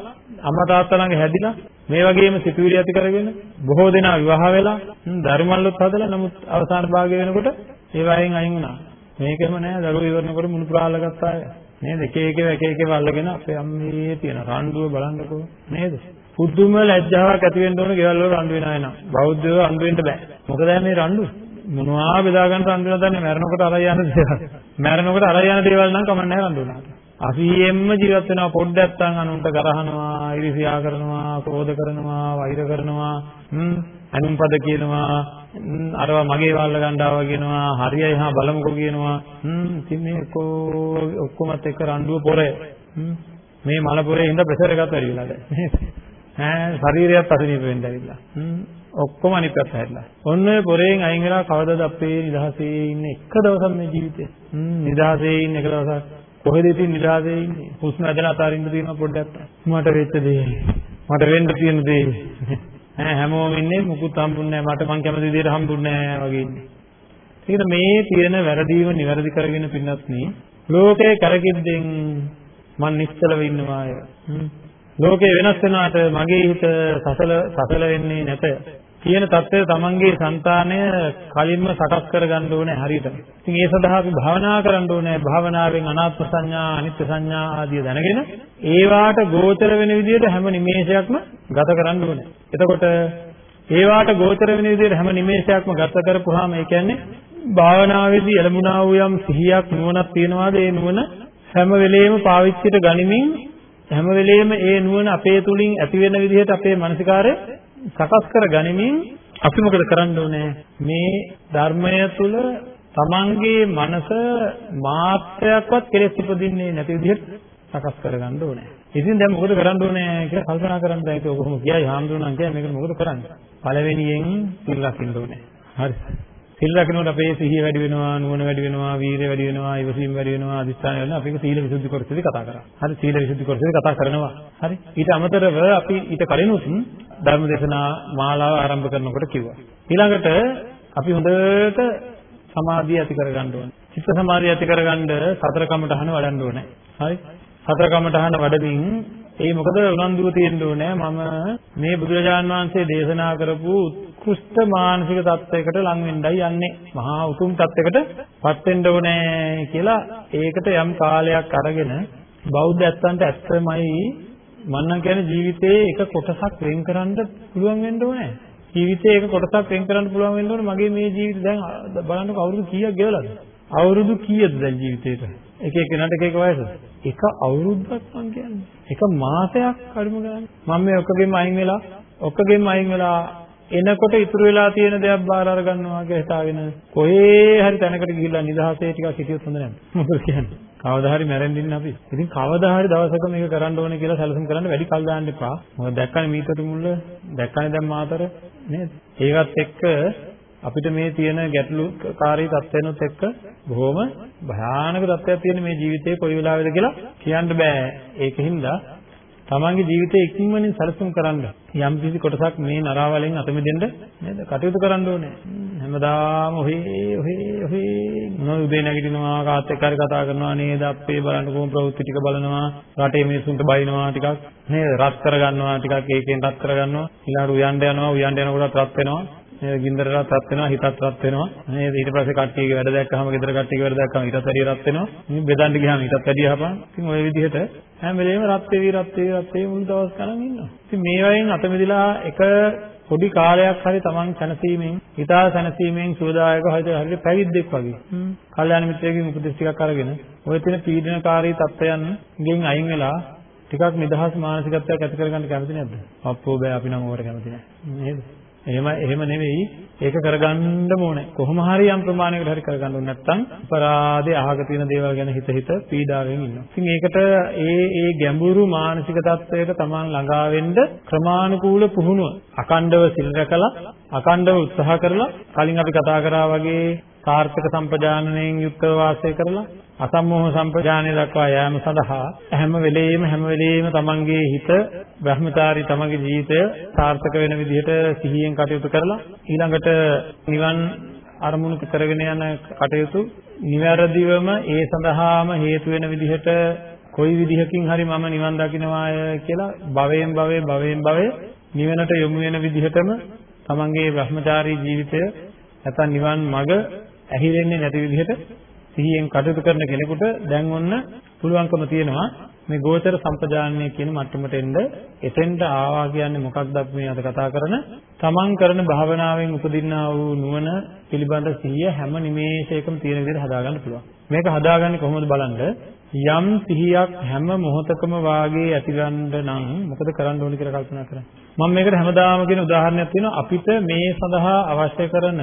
අම්මා තාත්තා ළඟ හැදිලා මේ වගේම සිතුවිලි ඇති කරගෙන බොහෝ දෙනා විවාහ වෙලා ධර්මල්ලොත් හදලා නමුත් අවසාන භාගය වෙනකොට ඒවායින් අයින් වුණා. මේකම නෑ දරුවෝ ඉවරනකොට මුණු පුරාලා ගත්තා අය. නේද? එක එක එක එක අල්ලගෙන අපේ අම්මේ තියෙන රණ්ඩුව බලන්නකෝ නේද? පුදුම ලැජ්ජාවක් ඇති වෙන්න ඕන ගෙවල් වල රණ්ඩු වෙනා එනවා. බෞද්ධයෝ රණ්ඩු වෙන්න බෑ. මොකද මේ රණ්ඩු මොනවා බෙදා ගන්න රණ්ඩු වෙනවද දන්නේ මැරෙනකොට අරයි යන දේවල්. මැරෙනකොට අරයි යන දේවල් නම් කමන්නේ නැහැ රණ්ඩු වුණාට. අසියෙම්ම ජීවත් වෙනවා පොඩ්ඩක් නැත්තම් අනුන්ට කරහනවා, iriසියා කරනවා, ක්‍රෝධ කරනවා, වෛර කරනවා, හ්ම් අනුන්පද කියනවා, අරවා මගේ වල්ල ගන්නවා කියනවා, හරියයි හා බලමුකෝ කියනවා. හ්ම් ඉතින් මේ ඔක්කොමත් එක්ක රණ්ඩුව පොරේ. හ්ම් මේ මල පොරේ ඉඳ ප්‍රෙෂර් එකත් වැඩි වෙලා දැන්. (laughs) ඈ ශරීරයත් අසනීප වෙන්න ඇවිල්ලා. හ්ම් ඔක්කොම අනිත් පැත්ත හැරිලා. ඔන්න ඔය පොරෙන් අයින් වෙලා කවදද අපේ නිදහසේ ඉන්නේ එක දවසක් මේ ජීවිතේ. හ්ම් නිදහසේ ඉන්න එක දවසක් කොහෙද ඉතින් නිරාදේ ඉන්නේ? හුස්ම ඇදලා අතාරින්න තියෙන පොඩ්ඩක්. මට වෙච්ච දේ. මට වෙන්න තියෙන දේ. (laughs) නෑ හැමෝම ඉන්නේ මුකුත් හම්බුන්නේ නෑ මට මං කැමති විදිහට හම්බුන්නේ නෑ වගේ ඉන්නේ. ඒකට මේ තියෙන වැරදීම නිවැරදි කරගෙන පින්නත් නේ ලෝකේ කරකින්දෙන් මං නිස්සලව ඉන්නවාය. ලෝකේ වෙනස් වෙනාට මගේ හිත සසල සසල වෙන්නේ නැත. කියන தත්ත්වය තමන්ගේ సంతානය කලින්ම සකස් කරගන්න ඕනේ හරියට. ඉතින් ඒ සඳහා අපි භාවනා කරන්න ඕනේ. භාවනාවෙන් අනාත්ම සංඥා, අනිත්‍ය සංඥා ආදී දැනගෙන ඒවාට ගෝචර වෙන විදිහට හැම නිමේෂයක්ම ගත කරන්න ඕනේ. එතකොට ඒවාට ගෝචර වෙන විදිහට හැම නිමේෂයක්ම ගත කරපුවාම ඒ කියන්නේ භාවනාවේදී එළඹුණා වූ යම් සිහියක් නුවණක් තියනවාද ඒ නුවණ හැම වෙලෙම පාවිච්චිට ගනිමින් හැම වෙලෙම ඒ නුවණ අපේ තුලින් ඇති වෙන විදිහට අපේ මානසිකාරය සකස් කර ගනිමින් අපි මොකද කරන්න ඕනේ මේ ධර්මය තුල තමන්ගේ මනස මාත්‍රයක්වත් කෙලෙස් උපදින්නේ නැති විදිහට සකස් කරගන්න ඕනේ. ඉතින් දැන් මොකද කරන්න ඕනේ කියලා කල්පනා කරන්න දැන් ඒක කොහොම කියයි හාමුදුරනම් කියන්නේ මේක මොකද කරන්නේ? පළවෙනියෙන් සිල් රකින්න ඕනේ. හරි. සිල් රකින්නකොට අපේ සිහිය වැඩි වෙනවා, නුවණ වැඩි වෙනවා, වීරිය වැඩි වෙනවා, ඉවසීම වැඩි වෙනවා, අදිස්ථාන වෙනවා. අපි සීල විසුද්ධි කොටසදී කතා කරා. හරි සීල විසුද්ධි කොටසදී කතා කරනවා. හරි. ඊට අමතරව අපි ඊට කලිනුත් ධර්ම දේශනා මාලාව ආරම්භ කරනකොට කිව්වා. ඊළඟට අපි හොඳට සමාධිය ඇති කරගන්න ඕනේ. චිත්ත සමාධිය ඇති කරගන්න සතර කමඨහන වඩන්න ඕනේ. හරි. සතර කමඨහන වඩමින් ඒ මොකද උනන්දුව තියෙන්න ඕනේ මම මේ බුදුරජාන් වහන්සේ දේශනා කරපු උත්කෘෂ්ඨ මානසික තත්වයකට ලං වෙන්නයි යන්නේ. මහා උතුම් තත්වයකට පත් වෙන්න ඕනේ කියලා ඒකට යම් කාලයක් අරගෙන බෞද්ධ ඇත්තන්ට ඇත්තමයි මම නම් කියන්නේ ජීවිතයේ එක කොටසක් වෙන් කරන්න පුළුවන් වෙන්න ඕනේ. ජීවිතයේ එක කොටසක් වෙන් කරන්න පුළුවන් වෙන්න ඕනේ. මගේ මේ ජීවිතය දැන් බලන්නකො අවුරුදු කීයක් ගෙවලාද? අවුරුදු කීයද දැන් ජීවිතේට? එක එක කෙනාට එක එක වයස. එක අවුරුද්දක් මං කියන්නේ. එක මාසයක් අඩුම ගන්න. මම මේ ඔක්කොගෙම අයින් වෙලා ඔක්කොගෙම අයින් වෙලා එනකොට ඉතුරු වෙලා තියෙන දේක් බාර අර ගන්නවා කියලා හිතාගෙන කොහේ හරි තැනකට ගිහිල්ලා නිදහසේ ටිකක් හිටියොත් හොඳ නැහැ. මොකද කියන්නේ? කවදා හරි මැරෙන්න ඉන්න අපි. ඉතින් කවදා හරි දවසක මේක කරන්න ඕනේ කියලා සැලසුම් කරන්න වැඩි කල් දාන්න එපා. මොකද දැක්කනේ මීතර මුල්ල දැක්කනේ දැන් මාතර නේද? ඒවත් එක්ක අපිට මේ තියෙන ගැටලුකාරී තත්ත්වයන්ොත් එක්ක බොහොම භයානක තත්ත්වයක් තියෙන මේ ජීවිතේ කොයි වෙලාවෙද කියලා කියන්න බෑ. ඒකින්ද තමන්ගේ ජීවිතේ ඉක්මනින් සැලසුම් කරන්න යම් කිසි කොටසක් මේ නරාවලෙන් අත මිදෙන්න නේද? කටයුතු කරන්න ඕනේ. හැමදාම ඔහේ ඔහේ ඔහේ මොනවද උදේ නැගිටිනවා කාත් එක්ක හරි කතා කරනවා නේද? අපේ බලන්න කොහොම ප්‍රවෘත්ති ටික බලනවා රටේ මිනිස්සුන්ට බයිනවා ටිකක් නේද? රත් කරගන්නවා ටිකක් ඒකෙන් රත් කරගන්නවා. ඊළඟට උයන්ඩ යනවා උයන්ඩ යනකොට රත් වෙනවා. නේද ගින්දරට රත් වෙනවා හිතත් රත් වෙනවා නේද ඊට පස්සේ කට්ටියගේ වැඩ දැක්කහම ගෙදර කට්ටියගේ වැඩ දැක්කම ඊටත් වැඩිය රත් වෙනවා මේ බෙදන්න ගියාම ඊටත් වැඩිය හපන් ඉතින් ওই විදිහට හැම වෙලේම රත් වෙවි රත් වෙවි රත් වෙවි මුළු දවස් ගණන් ඉන්නවා ඉතින් මේ වයින් අත මෙදිලා එක පොඩි කාලයක් හරි තමන් සැනසීමෙන් හිතා සැනසීමෙන් සුවදායක හරියට පැවිද්දෙක් වගේ. කල්යාණ මිත්‍රයෙක්ගෙන් උපදෙස් ටිකක් අරගෙන ඔය තියෙන පීඩනකාරී තත්ත්වයන් ගෙන් අයින් වෙලා ටිකක් නිදහස් මානසිකත්වයක් ඇති කරගන්න කැමති නැද්ද? අප්පෝ බෑ අපි නම් ඕවට කැමති නෑ. නේද? එහෙම එහෙම නෙවෙයි ඒක කරගන්න ඕනේ. කොහොම හරි යම් ප්‍රමාණයකට හරි කරගන්න ඕනේ නැත්නම් අපරාධේ අහක තියෙන දේවල් ගැන හිත හිත පීඩාවෙන් ඉන්නවා. ඉතින් ඒකට ඒ ඒ ගැඹුරු මානසික තත්වයට Taman ළඟා වෙන්න ක්‍රමානුකූල පුහුණුව අකණ්ඩව සිල් රැකලා අකණ්ඩව උත්සාහ කරලා කලින් අපි කතා කරා වගේ සාර්ථක සම්පජානනයෙන් යුක්තව වාසය කරලා අසම්මෝහ සම්පජානනය දක්වා යාම සඳහා හැම වෙලෙම හැම වෙලෙම තමන්ගේ හිත බ්‍රහ්මචාරී තමන්ගේ ජීවිතය සාර්ථක වෙන විදිහට සිහියෙන් කටයුතු කරලා ඊළඟට නිවන් අරමුණු කරගෙන යන කටයුතු නිවැරදිවම ඒ සඳහාම හේතු වෙන විදිහට කොයි විදිහකින් හරි මම නිවන් දකින්නවාය කියලා භවයෙන් භවයේ භවයෙන් භවයේ නිවනට යොමු වෙන විදිහටම තමන්ගේ භ්‍රමචාරී ජීවිතය නැත්නම් නිවන් මඟ ඇහිරෙන්නේ නැති විදිහට සිහියෙන් කටයුතු කරන කෙනෙකුට දැන් ඔන්න පුළුවන්කම තියෙනවා මේ ගෝචර සම්පජානනය කියන මට්ටමට එන්න එතෙන්ට ආවා කියන්නේ මොකක්ද අපි මේ අද කතා කරන? තමන් කරන භාවනාවෙන් උපදින්නා වූ නුවණ පිළිබඳ සිහිය හැම නිමේෂයකම තියෙන විදිහට හදාගන්න පුළුවන්. මේක හදාගන්නේ කොහොමද බලන්න? යම් සිහියක් හැම මොහොතකම වාගේ ඇතිවන්න නම් මොකද කරන්න ඕනේ කියලා කල්පනා කරන්න. මම මේකට හැමදාම කියන උදාහරණයක් තියෙනවා. අපිට මේ සඳහා අවශ්‍ය කරන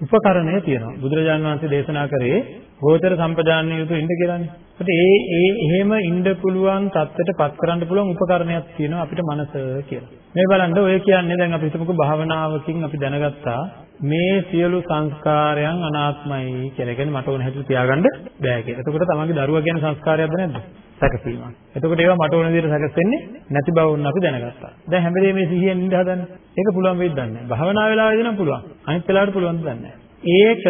උපකරණය තියෙනවා. බුදුරජාණන් වහන්සේ දේශනා කරේ ගෝචර සම්පජාන්‍ය යුතු ඉන්න කියලානේ. ඒත් ඒ ඒ එහෙම ඉන්න පුළුවන් தත්ත්වයට පත් කරන්න පුළුවන් උපකරණයක් තියෙනවා අපිට මනස කියලා. මේ බලන්න ඔය කියන්නේ දැන් අපි හිතමුකෝ භාවනාවකින් අපි දැනගත්තා මේ සියලු සංස්කාරයන් අනාත්මයි කියලා. කියන්නේ මට ඕන හැටියට තියාගන්න බෑ කියලා. එතකොට තමන්ගේ දරුවා කියන සංස්කාරයක්ද නැද්ද? සැකසීමක්. එතකොට ඒවා මට ඕන විදිහට සැකසෙන්නේ නැති බව උන් අපි දැනගත්තා. දැන් හැම වෙලේම මේ සිහියෙන් ඉඳ හදන්නේ. ඒක පුළුවන් වෙයිද දන්නේ නැහැ. භාවනා වෙලාවේදී නම් පුළුවන්. අනිත් වෙලාවට පුළුවන් දන්නේ නැහැ. ඒක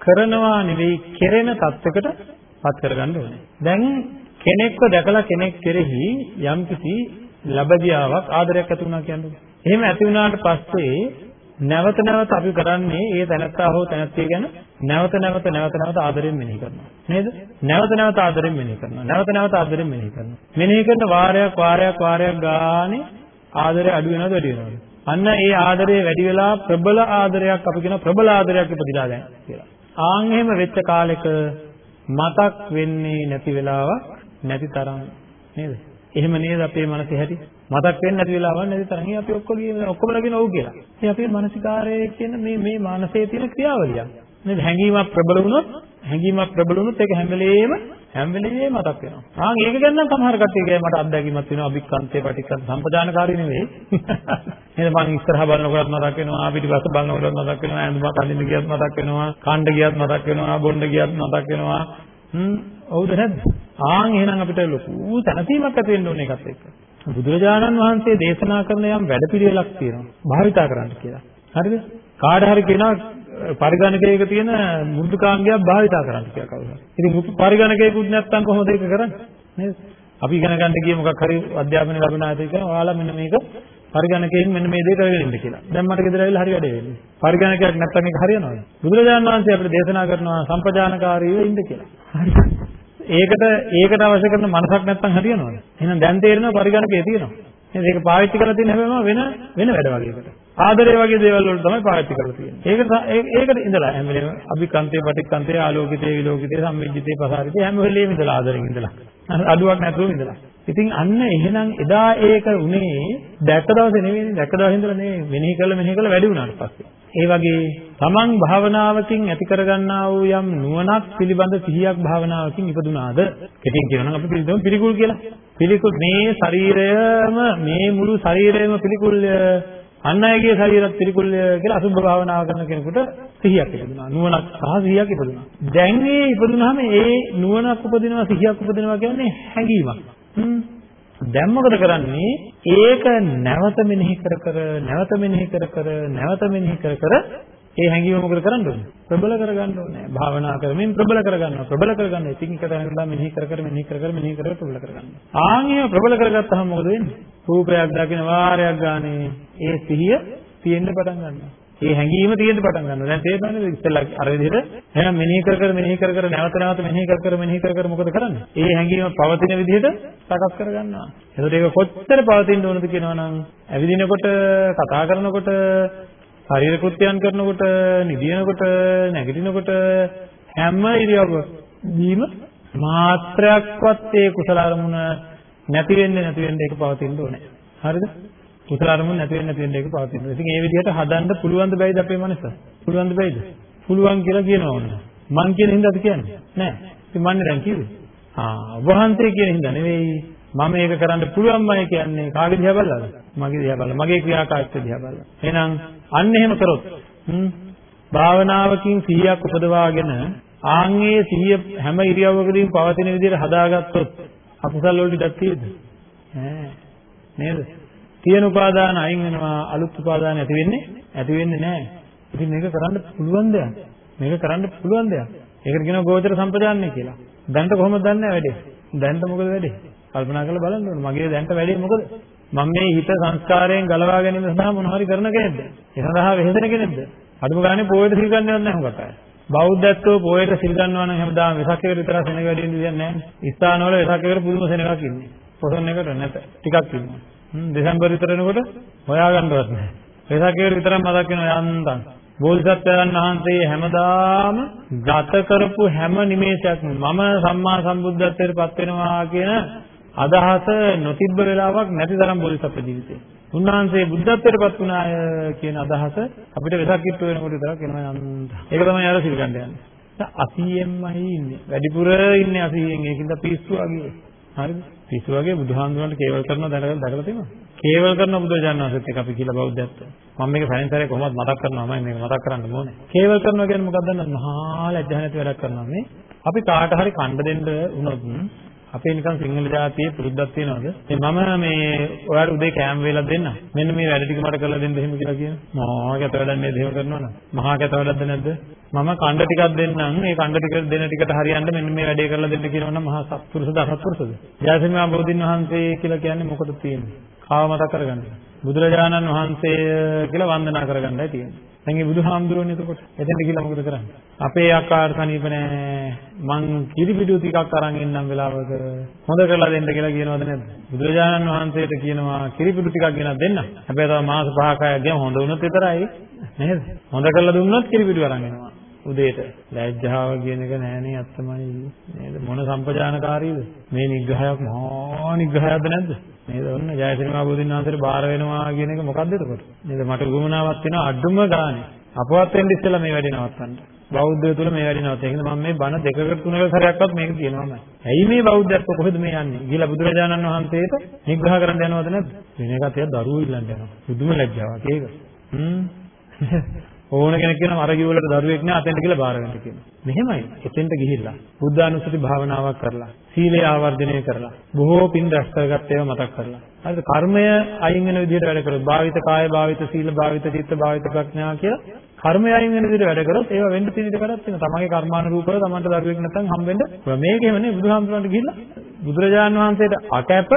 කරනවා නෙවෙයි කෙරෙන තත්යකට පත් කරගන්න ඕනේ. දැන් කෙනෙක්ව දැකලා කෙනෙක් කෙරෙහි යම්කිසි ලැබදියාවක් ආදරයක් ඇති වුණා කියන්නේ. එහෙම ඇති වුණාට පස්සේ නැවත නැවත අපි කරන්නේ ඒ තැනත්තා හෝ තැනැත්තිය ගැන නැවත නැවත නැවත නැවත ආදරෙන් මෙනෙහි කරනවා. නේද? නැවත නැවත ආදරෙන් මෙනෙහි කරනවා. නැවත නැවත ආදරෙන් මෙනෙහි කරනවා. මෙනෙහි කරන වාරයක් වාරයක් වාරයක් ගානේ ආදරය අඩු වෙනවද වැඩි වෙනවද? අන්න ඒ ආදරේ වැඩි වෙලා ප්‍රබල ආදරයක් අපි කියන ප්‍රබල ආදරයක් ඉපදිලා දැන් කියලා. ආන් එහෙම වෙච්ච කාලෙක මතක් වෙන්නේ නැති වෙලාවක් නැති තරම් නේද? එහෙම නේද අපේ මනසේ හැටි? මතක් වෙන්නේ නැති වෙලාවක් නැති තරම්. අපි ඔක්කොම කියන ඔක්කොමලා කියන ඔව් කියලා. ඒ අපේ මානසිකාරයේ කියන මේ මේ මානසයේ තියෙන ක්‍රියාවලියක්. නේද? හැඟීමක් ප්‍රබල වුණොත් හැඟීමක් ප්‍රබල වුණොත් ඒක හැම වෙලේම හැම වෙලේම මතක් වෙනවා. ආ ඒක ගැන නම් සමහර කට්ටිය කියයි මට අත්දැකීමක් තියෙනවා අභික්කන්තේ පටික්කන්ත සම්පදානකාරී නෙවෙයි. (laughs) නේද මම ඉස්සරහා බලනකොට මතක් වෙනවා පිටිපස්ස බලනකොට මතක් වෙනවා ඇඳුමක් අඳින්න ගියත් මතක් වෙනවා කාණ්ඩ ගියත් මතක් වෙනවා බොණ්ඩ ගියත් මතක් වෙනවා. හ්ම් හවුද නැද්ද? ආන් එහෙනම් අපිට ලොකු තනසීමක් ඇති වෙන්න ඕනේ ඒකත් එක්ක. බුදුරජාණන් වහන්සේ දේශනා කරන යම් වැඩපිළිවෙලක් තියෙනවා. භාවිතා කරන්න කියලා. හරිද? කාට හරි කියනවා පරිගණකයක තියෙන මෘදුකාංගයක් භාවිතා කරන්න කියලා කවුරුහරි. ඉතින් පරිගණකයකුත් නැත්තම් කොහොමද ඒක කරන්නේ? නේද? අපි ඉගෙන ගන්න ගිය මොකක් හරි අධ්‍යාපනය ලැබුණ ආයතනයක ඔයාලා මෙන්න මේක පරිගණකයෙන් මෙන්න මේ දේ කරගෙන ඉන්න කියලා. දැන් මට ගෙදර ඇවිල්ලා හරි වැඩේ වෙන්නේ. පරිගණකයක් නැත්තම් ඒක හරියනවද? බුදුරජාණන් වහන්සේ අපිට දේශනා කරනවා සම්පජානකාරීව ඉන්න කියලා. හරි. ඒකට ඒකට අවශ්‍ය කරන මනසක් නැත්තම් හරියනවද? එහෙනම් දැන් තේරෙනවා පරිගණකයේ තියෙනවා. නේද? ඒක පාවිච්චි කරලා තියෙන හැමෝම වෙන වෙන වැඩ වගේකට. ආදරය වගේ දේවල් වලට තමයි පාවිච්චි කරලා තියෙන්නේ. ඒක ඒකට ඉඳලා හැම වෙලේම අභිකන්තේ පටික්කන්තේ ආලෝකිතේ විලෝකිතේ සම්මිජ්ජිතේ පසාරිතේ හැම වෙලේම ඉඳලා ආදරෙන් ඉඳලා. අඩුවක් නැතුව ඉඳලා. ඉතින් අන්න එහෙනම් එදා ඒක උනේ දැක්ක දවසේ නෙවෙයි දැක්ක දවසේ ඉඳලා නෙවෙයි මෙනෙහි කරලා මෙනෙහි කරලා වැඩි වුණාට පස්සේ. ඒ වගේ තමන් භාවනාවකින් ඇති කරගන්නා වූ යම් නුවණක් පිළිබඳ සිහියක් භාවනාවකින් ඉපදුනාද? කෙටින් කියනවා නම් අපි පිළිදෙමු පිළිකුල් කියලා. පිළිකුල් මේ ශරීරයම මේ මුළු ශරීරයම පිළිකුල් අන් අයගේ ශරීරත් පිළිකුල්ය කියලා අසුභ භාවනාව කරන කෙනෙකුට සිහියක් ඉපදුනා. නුවණක් සහ සිහියක් ඉපදුනා. දැන් මේ ඉපදුනහම ඒ නුවණක් උපදිනවා සිහියක් උපදිනවා කියන්නේ හැඟීමක්. දැන් මොකද කරන්නේ? ඒක නැවත මෙනෙහි කර කර නැවත මෙනෙහි කර කර නැවත මෙනෙහි කර කර ඒ හැඟීම මොකද කරන්න ඕනේ? ප්‍රබල කරගන්න ඕනේ. භාවනා කරමින් ප්‍රබල කරගන්නවා. ප්‍රබල කරගන්න. ඉතින් එක තැනකලා මෙනෙහි කර කර මෙනෙහි කර කර මෙනෙහි කර කර ප්‍රබල කරගන්න. ආන් එහෙම ප්‍රබල කරගත්තාම මොකද වෙන්නේ? රූපයක් දකින වාරයක් ගානේ ඒ සිහිය තියෙන්න පටන් ගන්නවා. ඒ හැඟීම තියෙන්න පටන් ගන්නවා. දැන් තේරෙනවද ඉස්සෙල්ලා අර විදිහට එහෙනම් මෙනෙහි කර කර මෙනෙහි කර කර නැවත නැවත මෙනෙහි කර කර මෙනෙහි කර කර මොකද කරන්නේ? ඒ හැඟීම පවතින විදිහට සකස් කර ගන්නවා. ඒකට ඒක කොච්චර පවතින්න ඕනද කියනවනම් ඇවිදිනකොට කතා කරනකොට ශරීර කෘත්‍යයන් කරනකොට නිදිනකොට නැගිටිනකොට හැම ඉරියව්වකදීම මාත්‍රයක්වත් ඒ කුසල අරමුණ නැති වෙන්නේ නැති වෙන්නේ ඒක පවතින්න ඕනේ. හරිද? කුසල අරමුණ නැති වෙන්නේ නැති වෙන්නේ ඒක පවතින්න. ඉතින් ඒ විදිහට හදන්න පුළුවන් ද බැයිද අපේ මනස? පුළුවන් ද බැයිද? පුළුවන් කියලා කියනවා ඕන. මං කියන හින්දාද කියන්නේ? නෑ. ඉතින් මන්නේ දැන් කිව්වේ. ආ වහන්සේ කියන හින්දා නෙවෙයි. මම මේක කරන්න පුළුවන්මයි කියන්නේ කාගේ දිහා බලලාද? මගේ දිහා බලලා. මගේ ක්‍රියාකාරීත්වය දිහා බලලා. එහෙනම් අන්න එහෙම කරොත් හ්ම් භාවනාවකින් සිහියක් උපදවාගෙන ආන්ගේ සිහිය හැම ඉරියව්වකදීම පවතින විදිහට හදාගත්තොත් අකුසල් වලට ඉඩක් තියෙද? ඈ නේද? තියෙන උපාදාන අයින් වෙනවා අලුත් උපාදාන ඇති වෙන්නේ ඇති වෙන්නේ නැහැ. ඉතින් මේක කරන්න පුළුවන් දෙයක්. මේක කරන්න පුළුවන් දෙයක්. ඒකට කියනවා ගෝචර සම්පජාන්නේ කියලා. දැන්ට කොහොමද දන්නේ වැඩේ? දැන්ට මොකද වැඩේ? කල්පනා කරලා බලන්න ඕනේ. මගේ දැන්ට වැඩේ මොකද? මම මේ හිත සංස්කාරයෙන් ගලවා ගැනීම සඳහා මොන හරි කරන කෙනෙක්ද? ඒ සඳහා වෙහෙසෙන කෙනෙක්ද? අඩුම ගානේ පොයට සිල් ගන්නවත් නැහැ හුඟක් අය. බෞද්ධත්වෝ පොයට සිල් ගන්නවා නම් හැමදාම වෙසක් එකට විතර සෙනග වැඩි වෙන දෙයක් නැහැ. ස්ථානවල වෙසක් එකට පුදුම සෙනගක් ඉන්නේ. පොසොන් එකට නැත. ටිකක් ඉන්නවා. හ්ම් දෙසැම්බර් විතර එනකොට හොයාගන්නවත් නැහැ. වෙසක් එකට විතරක් මතක් වෙනවා යන්තම්. බෝධිසත්වයන් වහන්සේ හැමදාම ගත කරපු හැම නිමේෂයක්ම මම සම්මා සම්බුද්ධත්වයට පත් වෙනවා කියන අදහස නොතිබ්බ වෙලාවක් නැති තරම් බෝධිසත්ව ජීවිතේ. උන්වහන්සේ බුද්ධත්වයට පත් වුණාය කියන අදහස අපිට වෙසක් කිට්ටු වෙනකොට විතරක් එනවා යන්න. ඒක තමයි අර සිල් ගන්න යන්නේ. 80ෙන්මයි ඉන්නේ. වැඩිපුර ඉන්නේ 80ෙන්. ඒකින්ද පිස්සු වගේ. හරිද? පිස්සු වගේ බුදුහාමුදුරන්ට කේවල් කරනවා දැකලා දැකලා තියෙනවා. කේවල් කරන බුදුරජාණන් වහන්සේත් එක අපි කියලා බෞද්ධයත්. මම මේක සැරෙන් සැරේ කොහොමද මතක් කරනවාමයි මේක මතක් කරන්න ඕනේ. කේවල් කරනවා කියන්නේ මොකක්ද දන්නවද? මහා ලැජ්ජා නැති වැඩක් කරනවා මේ. අපි කාට හරි කණ්ඩ දෙන්න වුණොත් අපේ නිකන් සිංහල ජාතියේ පුරුද්දක් තියනවාද? මේ මම මේ ඔයාලට උදේ කෑම වේලක් දෙන්න. මෙන්න මේ වැඩ ටික මට කරලා දෙන්න එහෙම කියලා කියන. මහා කැත වැඩක් නේද එහෙම කරනවා නම්? මහා කැත වැඩක්ද නැද්ද? මම කණ්ඩ ටිකක් දෙන්නම්. මේ කණ්ඩ ටික දෙන ටිකට හරියන්න මෙන්න මේ වැඩේ කරලා දෙන්න කියනවනම් මහා සත්පුරුෂද අසත්පුරුෂද? ජයසිංහ බෝධින් වහන්සේ කියලා කියන්නේ මොකද තියෙන්නේ? කාව මතක් කරගන්න. බුදුරජාණන් වහන්සේ කියලා වන්දනා කරගන්නයි තියෙන්නේ. දැන් මේ බුදුහාමුදුරුවනේ එතකොට එතෙන්ට ගිහලා මොකද කරන්නේ? අපේ අක්කාට සනීප නෑ. මං කිරිපිඩු ටිකක් අරන් එන්නම් වෙලාවක හොඳ කරලා දෙන්න කියලා කියනවද නැද්ද? බුදුරජාණන් වහන්සේට කියනවා කිරිපිඩු ටිකක් ගෙනත් දෙන්න. හැබැයි තව මාස පහක් අයගෙන් හොඳ වුණොත් විතරයි නේද? හොඳ කරලා දුන්නොත් කිරිපිඩු අරන් එනවා. උදේට ලැජ්ජාව කියන එක නෑනේ අත්තමයි නේද මොන සම්පජානකාරීද මේ නිග්‍රහයක් මහා නිග්‍රහයක්ද නැද්ද නේද ඔන්න ජයශ්‍රීමා බෝධින් වහන්සේට බාර වෙනවා කියන එක මොකද්ද එතකොට නේද මට ගුණාවක් තියෙනවා අඩුම ගානේ අපවත් වෙන්න ඉස්සෙල්ලා මේ වැඩේ නවත්තන්න බෞද්ධය තුල මේ වැඩේ නවත්ත. ඒකද මම මේ බණ දෙකකට තුනකට සැරයක්වත් මේක කියනවාමයි. ඇයි මේ බෞද්ධත්ව කොහෙද මේ යන්නේ? ගිහලා බුදුරජාණන් වහන්සේට නිග්‍රහ කරන්න යනවද නැද්ද? වෙන එකක් තියා දරුවෝ ඉල්ලන්න යනවා. බුදුම ලැජ්ජාවක් ඒක. හ්ම් (laughs) ඕන කෙනෙක් කියනවා අර කිව්වලට දරුවෙක් නෑ අතෙන්ට කියලා බාර ගන්න කියනවා. මෙහෙමයි. එතෙන්ට ගිහිල්ලා බුද්ධානුස්සති භාවනාවක් කරලා සීලය ආවර්ජනය කරලා බොහෝ පින් රැස් කරගත්ත ඒවා මතක් කරලා. හරිද? කර්මය අයින් වෙන විදිහට වැඩ කරොත් භාවිත කාය භාවිත සීල භාවිත චිත්ත භාවිත ප්‍රඥා කියලා කර්මය අයින් වෙන විදිහට වැඩ කරොත් ඒවා වෙන්න තියෙන ඉඩ කරත් වෙනවා. තමන්ගේ කර්මානුරූපව තමන්ට දරුවෙක් නැත්නම් හම්බෙන්න. මේකෙම නේ බුදුහාමුදුරන්ට ගිහිල්ලා බුදුරජාන් වහන්සේට අකැප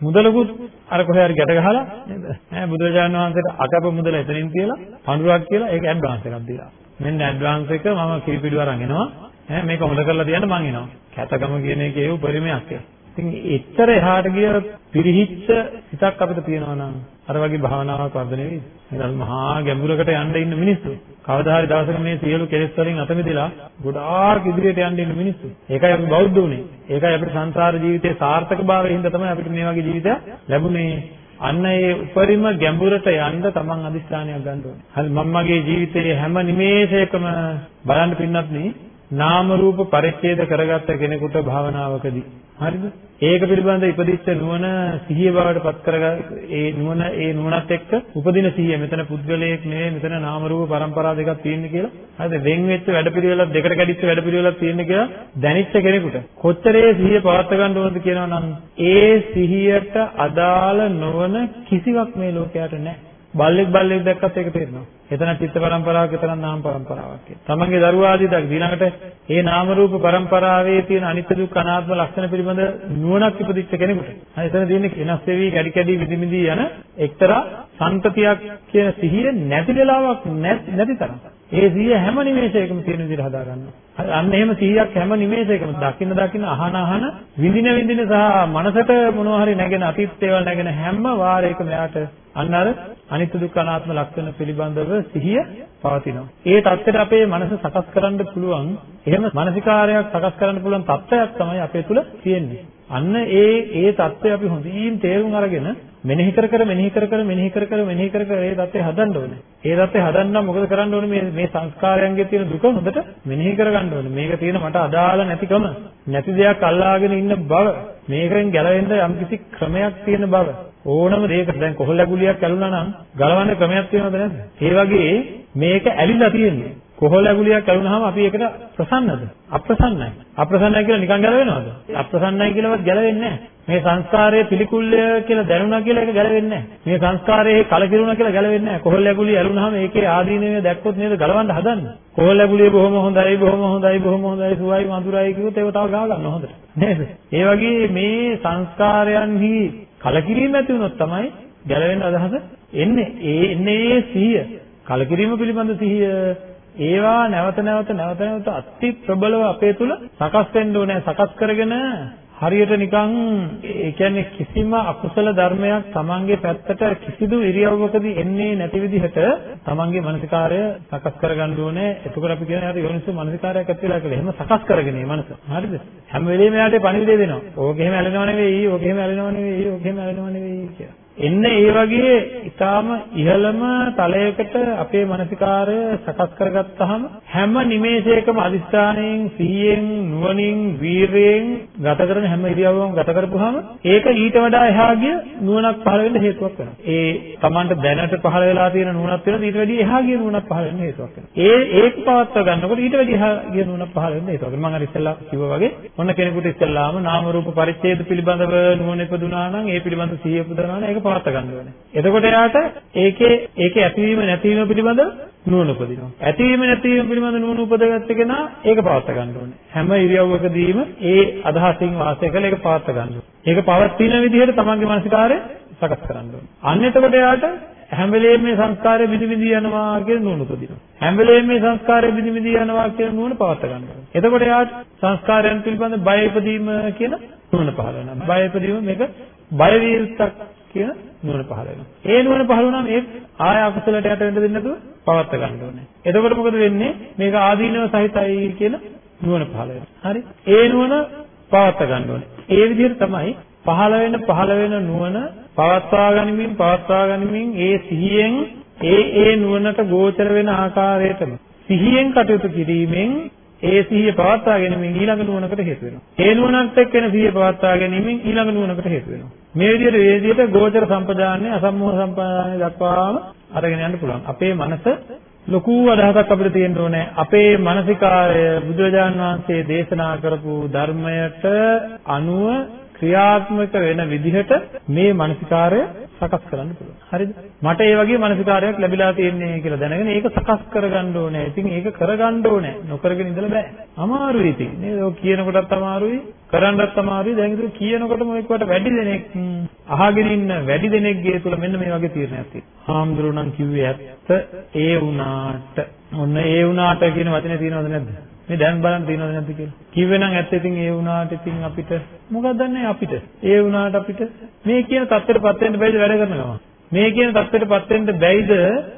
මුදලකුත් අර කොහේ හරි ගැට ගහලා නේද? ඈ බුදුරජාන් වහන්සේට අකැප මුදල එතනින් කියලා පඳුරක් කියලා ඒක ඇඩ්වාන්ස් එකක් දීලා. මෙන්න ඇඩ්වාන්ස් එක මම කිරිපිඩු අරන් එනවා. ඈ මේක හොඳ කරලා තියන්න මං එනවා. කැතකම කියන එකේ උපරිමයක් ඒක. ඉතින් එච්චර එහාට ගිය පිරිහිච්ච හිතක් අපිට තියෙනවා නම් අර වගේ භාවනාවක් වර්ධනය වෙයිද? එහෙනම් මහා ගැඹුරකට යන්න ඉන්න මිනිස්සු කවදා හරි දවසක මේ සියලු කෙලෙස් වලින් අත මිදලා ගොඩාක් ඉදිරියට යන්න ඉන්න මිනිස්සු. ඒකයි අපි බෞද්ධ උනේ. ඒකයි අපේ සංසාර ජීවිතයේ සාර්ථකභාවය හින්දා තමයි අපිට මේ වගේ ජීවිතයක් ලැබුණේ. අන්න ඒ උපරිම ගැඹුරට යන්න තමන් අදිස්ථානයක් ගන්න ඕනේ. හරි මම මගේ ජීවිතයේ හැම නිමේෂයකම බලන්න පින්නත් නේ නාම රූප පරිච්ඡේද කරගත්ත කෙනෙකුට භාවනාවකදී හරිද? ඒක පිළිබඳ ඉපදිච්ච නුවණ සිහිය බවට පත් කරග ඒ නුවණ ඒ නුවණත් එක්ක උපදින සිහිය මෙතන පුද්ගලයෙක් නෙවෙයි මෙතන නාම රූප પરම්පරා දෙකක් තියෙන්නේ කියලා. හරිද? වෙන් වෙච්ච වැඩපිළිවෙලක් දෙකට කැඩිච්ච වැඩපිළිවෙලක් තියෙන්නේ කියලා දැනෙච්ච කෙනෙකුට කොච්චරේ සිහිය පවත් ගන්න ඕනද කියනවා නම් ඒ සිහියට අදාළ නොවන කිසිවක් මේ ලෝකයට නැහැ. බල්ලෙක් බල්ලෙක් දැක්කත් ඒක තේරෙනවා. එතන චිත්ත පරම්පරාවක් එතන නාම පරම්පරාවක් කියලා. තමන්ගේ දරුවා ආදී දක් ඊළඟට ඒ නාම රූප පරම්පරාවේ තියෙන අනිත්‍ය දුක්ඛ අනාත්ම ලක්ෂණ පිළිබඳ නුවණක් ඉපදිච්ච කෙනෙකුට. හරි එතන තියෙන්නේ වෙනස් වෙවි කැඩි කැඩි විදි විදි යන එක්තරා සංතතියක් කියන සිහිය නැති වෙලාවක් නැති තරම්. ඒ සිහිය හැම නිමේෂයකම තියෙන විදිහට හදා ගන්නවා. අන්න එහෙම සිහියක් හැම නිමේෂයකම දකින්න දකින්න අහන අහන විඳින විඳින සහ මනසට මොනවා හරි නැගෙන අතීත ඒවා නැගෙන හැම වාරයකම යාට අන්න අර අනිත්‍ය දුක්ඛ අනාත්ම ලක්ෂණ පිළිබඳව සිහිය පවතිනවා. ඒ தත්තර අපේ මනස සකස් කරන්න පුළුවන් එහෙම මානසිකාරයක් සකස් කරන්න පුළුවන් தත්ත්වයක් තමයි අපේ තුල තියෙන්නේ. අන්න ඒ ඒ தත්ත්වය අපි හොඳින් තේරුම් අරගෙන මෙනෙහි කර කර මෙනෙහි කර කර මෙනෙහි කර කර මෙනෙහි කර කර ඒ தත්ත්වය හදන්න ඕනේ. ඒ தත්ත්වය හදන්න මොකද කරන්න ඕනේ මේ මේ සංස්කාරයන්ගේ තියෙන දුක හොඳට මෙනෙහි කරගන්න ඕනේ. මේක තියෙන මට අදාළ නැතිකම නැති දෙයක් අල්ලාගෙන ඉන්න බව මේකෙන් ගැලවෙන්න යම්කිසි ක්‍රමයක් තියෙන බව ඕනම දෙයකට දැන් කොහොල්ල ගුලියක් ඇලුනා නම් ගලවන්න ක්‍රමයක් තියෙනවද නැද්ද? ඒ වගේ මේක ඇලිලා තියෙන්නේ. කොහොල ඇගුලියක් ඇලුනහම අපි ඒකට ප්‍රසන්නද? අප්‍රසන්නයි. අප්‍රසන්නයි කියලා නිකන් ගැලවෙනවද? අප්‍රසන්නයි කියලාවත් ගැලවෙන්නේ නැහැ. මේ සංස්කාරයේ පිළිකුල්ය කියලා දැනුණා කියලා ඒක ගැලවෙන්නේ නැහැ. මේ සංස්කාරයේ කලකිරුණා කියලා ගැලවෙන්නේ නැහැ. කොහොල ඇගුලිය ඇලුනහම ඒකේ ආදීනවය දැක්කොත් නේද ගලවන්න හදන්නේ. කොහොල ඇගුලිය බොහොම හොඳයි, බොහොම හොඳයි, බොහොම හොඳයි, සුවයි, මధుරයි කිව්වොත් ඒක තව ගා ගන්න හොඳට. නේද? ඒ වගේ මේ සංස්කාරයන්හි කලකිරීම ඇති වුණොත් තමයි ගැලවෙන්න අදහස එන්නේ. ඒ එන්නේ සිහිය. කලකිරීම පිළිබඳ සිහිය ඒවා නැවත නැවත නැවත නැවත අති ප්‍රබලව අපේ තුල සකස් වෙන්න ඕනේ. සකස් කරගෙන හරියට නිකන් ඒ කියන්නේ කිසිම අකුසල ධර්මයක් තමන්ගේ පැත්තට කිසිදු ඉරියව්වකදී එන්නේ නැති විදිහට තමන්ගේ මානසිකාරය සකස් කරගන්න ඕනේ. එතකොට අපි කියන්නේ හරි යෝනිසෝ මානසිකාරයක් ඇති වෙලා කියලා. එහෙම සකස් කරගෙන මේ මනස. හරිද? හැම වෙලෙම එයාට පණිවිඩය දෙනවා. ඕක එහෙම ඇලෙනව නෙවෙයි, ඕක එහෙම ඇලෙනව නෙවෙයි, ඕක එහෙම ඇලෙනව නෙවෙයි කියලා. එන්න ඒ වගේ ඊටාම ඉහළම තලයකට අපේ මානසිකාරය සකස් කරගත්තාම හැම නිමේෂයකම අදිස්ථානයෙන් සිහියෙන් නුවණින් වීරයෙන් ගත කරන හැම ඉරියව්වම ගත කරපුවාම ඒක ඊට වඩා එහා ගිය නුවණක් පහළ වෙන්න හේතුවක් වෙනවා. ඒ Tamanට දැනට පහළ වෙලා තියෙන නුවණක් වෙනවා ඊට වැඩිය එහා ගිය නුවණක් පහළ වෙන්න හේතුවක් වෙනවා. ඒ ඒක පවත්වා ගන්නකොට ඊට වැඩිය එහා ගිය නුවණක් පහළ වෙන්න හේතුවක් වෙනවා. මම අර ඉස්සෙල්ලා කිව්වා වගේ මොන කෙනෙකුට ඉස්සෙල්ලාම නාම රූප පරිච්ඡේද පිළිබඳව නුවණ ඉපදුනා නම් ඒ පිළිබඳ සිහිය උපදවනවා නම් ඒක පවත්වා ගන්න ඕනේ. එතකොට එයාට ඒකේ ඒකේ ඇතිවීම නැතිවීම පිළිබඳ නුවණ උපදිනවා. ඇතිවීම නැතිවීම පිළිබඳ නුවණ උපදගත්ත කෙනා ඒක පවත්වා ගන්න ඕනේ. හැම ඉරියව්වකදීම ඒ අදහසින් වාසය කරලා ඒක පවත්වා ගන්න ඕනේ. ඒක පවත්ින විදිහට තමන්ගේ මානසිකාරය සකස් කරන්න ඕනේ. අන්න එතකොට එයාට හැම වෙලේම මේ සංස්කාරය බිඳ බිඳ යනවා කියන නුවණ උපදිනවා. හැම වෙලේම මේ සංස්කාරය බිඳ බිඳ යනවා කියන නුවණ පවත්වා ගන්න ඕනේ. එතකොට එයාට සංස්කාරයන් පිළිබඳ බය ඉදීම කියන නුවණ පහළ වෙනවා. බය ඉදීම මේක බය විරුද්ධක් කියන නුවණ පහළ වෙනවා. ඒ නුවණ පහළ වුණාම ඒ ආය අකුසලට යට වෙන්න දෙන්නේ නැතුව පවත්ත ගන්න ඕනේ. එතකොට මොකද වෙන්නේ? මේක ආදීනව සහිතයි කියන නුවණ පහළ වෙනවා. හරි? ඒ නුවණ පවත්ත ගන්න ඕනේ. ඒ විදිහට තමයි පහළ වෙන පහළ වෙන නුවණ පවත්වා ගනිමින් පවත්වා ගනිමින් ඒ සිහියෙන් ඒ ඒ නුවණට ගෝචර වෙන ආකාරයටම සිහියෙන් කටයුතු කිරීමෙන් ඒ සිහිය පවත්වා ගැනීමෙන් ඊළඟ නුවණකට හේතු වෙනවා. ඒ නුවණත් එක්ක එන සිහිය පවත්වා ගැනීමෙන් ඊළඟ නුවණකට හේතු වෙනවා. මේ විදිහට මේ විදිහට ගෝචර සම්පදාන්නේ අසම්මෝහ සම්පදාන්නේ දක්වාම අරගෙන යන්න පුළුවන්. අපේ මනස ලොකු අදහසක් අපිට තියෙන්න ඕනේ. අපේ මානසිකාරය බුදුරජාන් වහන්සේ දේශනා කරපු ධර්මයට අනුව ක්‍රියාත්මක වෙන විදිහට මේ මානසිකාරය සකස් කරන්න පුළුවන්. හරිද? මට ඒ වගේ මානසිකාරයක් ලැබිලා තියෙන්නේ කියලා දැනගෙන ඒක සකස් කරගන්න ඕනේ. ඉතින් ඒක කරගන්න ඕනේ. නොකරගෙන ඉඳලා බෑ. අමාරුයි ඉතින්. නේද? ඔය කියනකොටත් අමාරුයි, කරන්නත් අමාරුයි. දැන් ඉතින් කියනකොටම එක්කට වැඩි දෙනෙක් අහගෙන ඉන්න වැඩි දෙනෙක්ගේ තුල මෙන්න මේ වගේ තීරණයක් තියෙනවා. හාමුදුරුවෝ කිව්වේ ඇත්ත ඒ වුණාට ඔන්න ඒ වුණාට කියන වචනේ තියෙනවද නැද්ද? මේ දැන් බලන්න තියෙනවද නැද්ද කියලා. කිව්වේ නම් ඇත්ත ඉතින් ඒ වුණාට ඉතින් අපිට මොකක්ද දන්නේ අපිට. ඒ වුණාට අපිට මේ කියන தත්ත්වයටපත් වෙන්න බැයිද වැඩ කරන ගමන්. මේ කියන தත්ත්වයටපත් වෙන්න බැයිද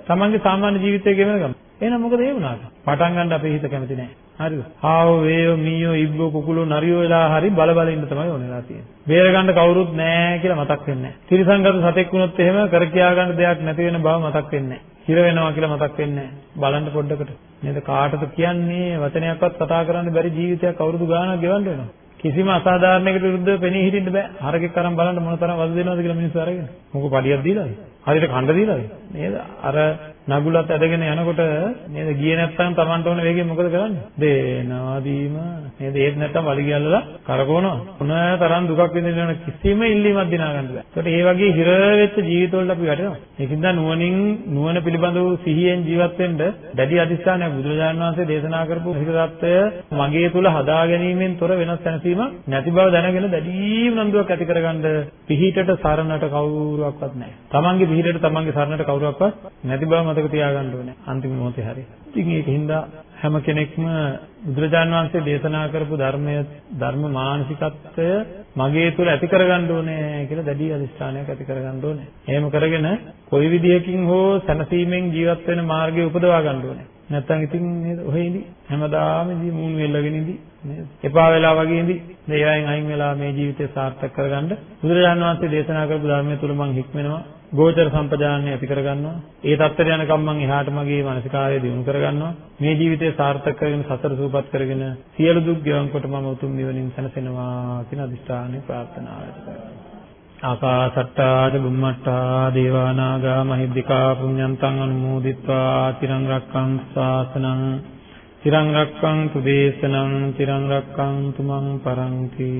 තමන්ගේ සාමාන්‍ය ජීවිතය ගෙවන ගමන්. එහෙනම් මොකද ඒ වුණාට? පටන් ගන්න අපේ හිත කැමති නැහැ. හරිද? ආව වේයෝ මීයෝ ඉබ්බෝ කුකුලෝ නරියෝ වෙලා හරි බල බල ඉන්න තමයි ඕනෙලා තියෙන්නේ. බේර ගන්න කවුරුත් නැහැ කියලා මතක් වෙන්නේ නැහැ. ත්‍රිසංගත සතෙක් වුණොත් එහෙම කර කියා ගන්න දෙයක් නැති වෙන බව මතක් වෙන්නේ නැහැ. හිර වෙනවා කියලා මතක් වෙන්නේ නැහැ. බලන්න පොඩ්ඩකට. නේද කාටද කියන්නේ වචනයක්වත් කතා කරන්න බැරි ජීවිතයක් අවුරුදු ගාණක් ගෙවන්න වෙනවා. කිසිම අසාධාරණයකට විරුද්ධව පෙනී හිටින්න බෑ. හරකෙක් අරන් බලන්න මොන තරම් වද දෙනවද කියලා මිනිස්සු අරගෙන. මොකෝ පඩියක් දීලාද? හරියට කණ්ඩ දීලාද? නේද? අර නගුලත් ඇදගෙන යනකොට නේද ගියේ නැත්නම් Tamanට ඕන වේගෙන් මොකද කරන්නේ? දේනවා දීම නේද? ඒත් නැත්නම් වලිගය අල්ලලා කරකවනවා. මොන තරම් දුකක් විඳින්න කිසිම ඉල්ලීමක් දිනා ගන්න බෑ. ඒකට ඒ වගේ හිර වෙච්ච ජීවිතවලට අපි වැටෙනවා. ඒකින්ද නුවණින් නුවණ පිළිබඳව සිහියෙන් ජීවත් වෙන්න දැඩි අධිෂ්ඨානයක් බුදුරජාණන් වහන්සේ දේශනා කරපු හිතත්වය මගේ තුල හදා ගැනීමෙන් තොර වෙනස් දැනසීමක් නැති බව දැනගෙන දැඩි උනන්දුවක් ඇති කරගන්න පිහිටට සරණට කවුරුවක්වත් නැහැ. තමන්ගේ පිහිටට තමන්ගේ සරණට කවුරුවක්වත් නැති බව මතක තියාගන්න ඕනේ. අන්තිම මොහොතේ හරිය. ඉතින් ඒකින්ද හැම කෙනෙක්ම බුදුරජාන් වහන්සේ දේශනා කරපු ධර්මය ධර්ම මානසිකත්වය මගේ තුල ඇති කරගන්න ඕනේ කියලා දැඩි අදිස්ථානයක් ඇති කරගන්න ඕනේ. එහෙම කරගෙන කොයි විදියකින් හෝ සැනසීමෙන් ජීවත් වෙන මාර්ගය උපදවා ගන්න ඕනේ. නැත්තම් ඉතින් නේද ඔහෙ ඉඳි හැමදාම ඉඳි මූණු වෙල්ලගෙන ඉඳි නේද එපා වෙලා වගේ ඉඳි මේවායින් අයින් වෙලා මේ ජීවිතය සාර්ථක කරගන්න බුදුරජාණන් වහන්සේ දේශනා කරපු ධර්මය තුල මම හික්මෙනවා ගෝචර සම්පජාන්නේ ඇති කරගන්නවා. ඒ தත්තර යනකම් මම එහාට මගේ මානසිකාරය දියුණු කරගන්නවා. මේ ජීවිතය සාර්ථක කරගෙන සතර සූපත් කරගෙන සියලු දුක් ගෙවන් කොට මම උතුම් නිවනින් සැනසෙනවා කියන අදිෂ්ඨානය ප්‍රාර්ථනා කරනවා. ආකාසට්ටා චුම්මට්ටා දේවා නාග මහිද්దికා පුඤ්ඤන්තං අනුමෝදිත්වා තිරං රක්ඛං ශාසනං තිරං රක්ඛං තුදේශනං තිරං රක්ඛං තුමන් පරන්ති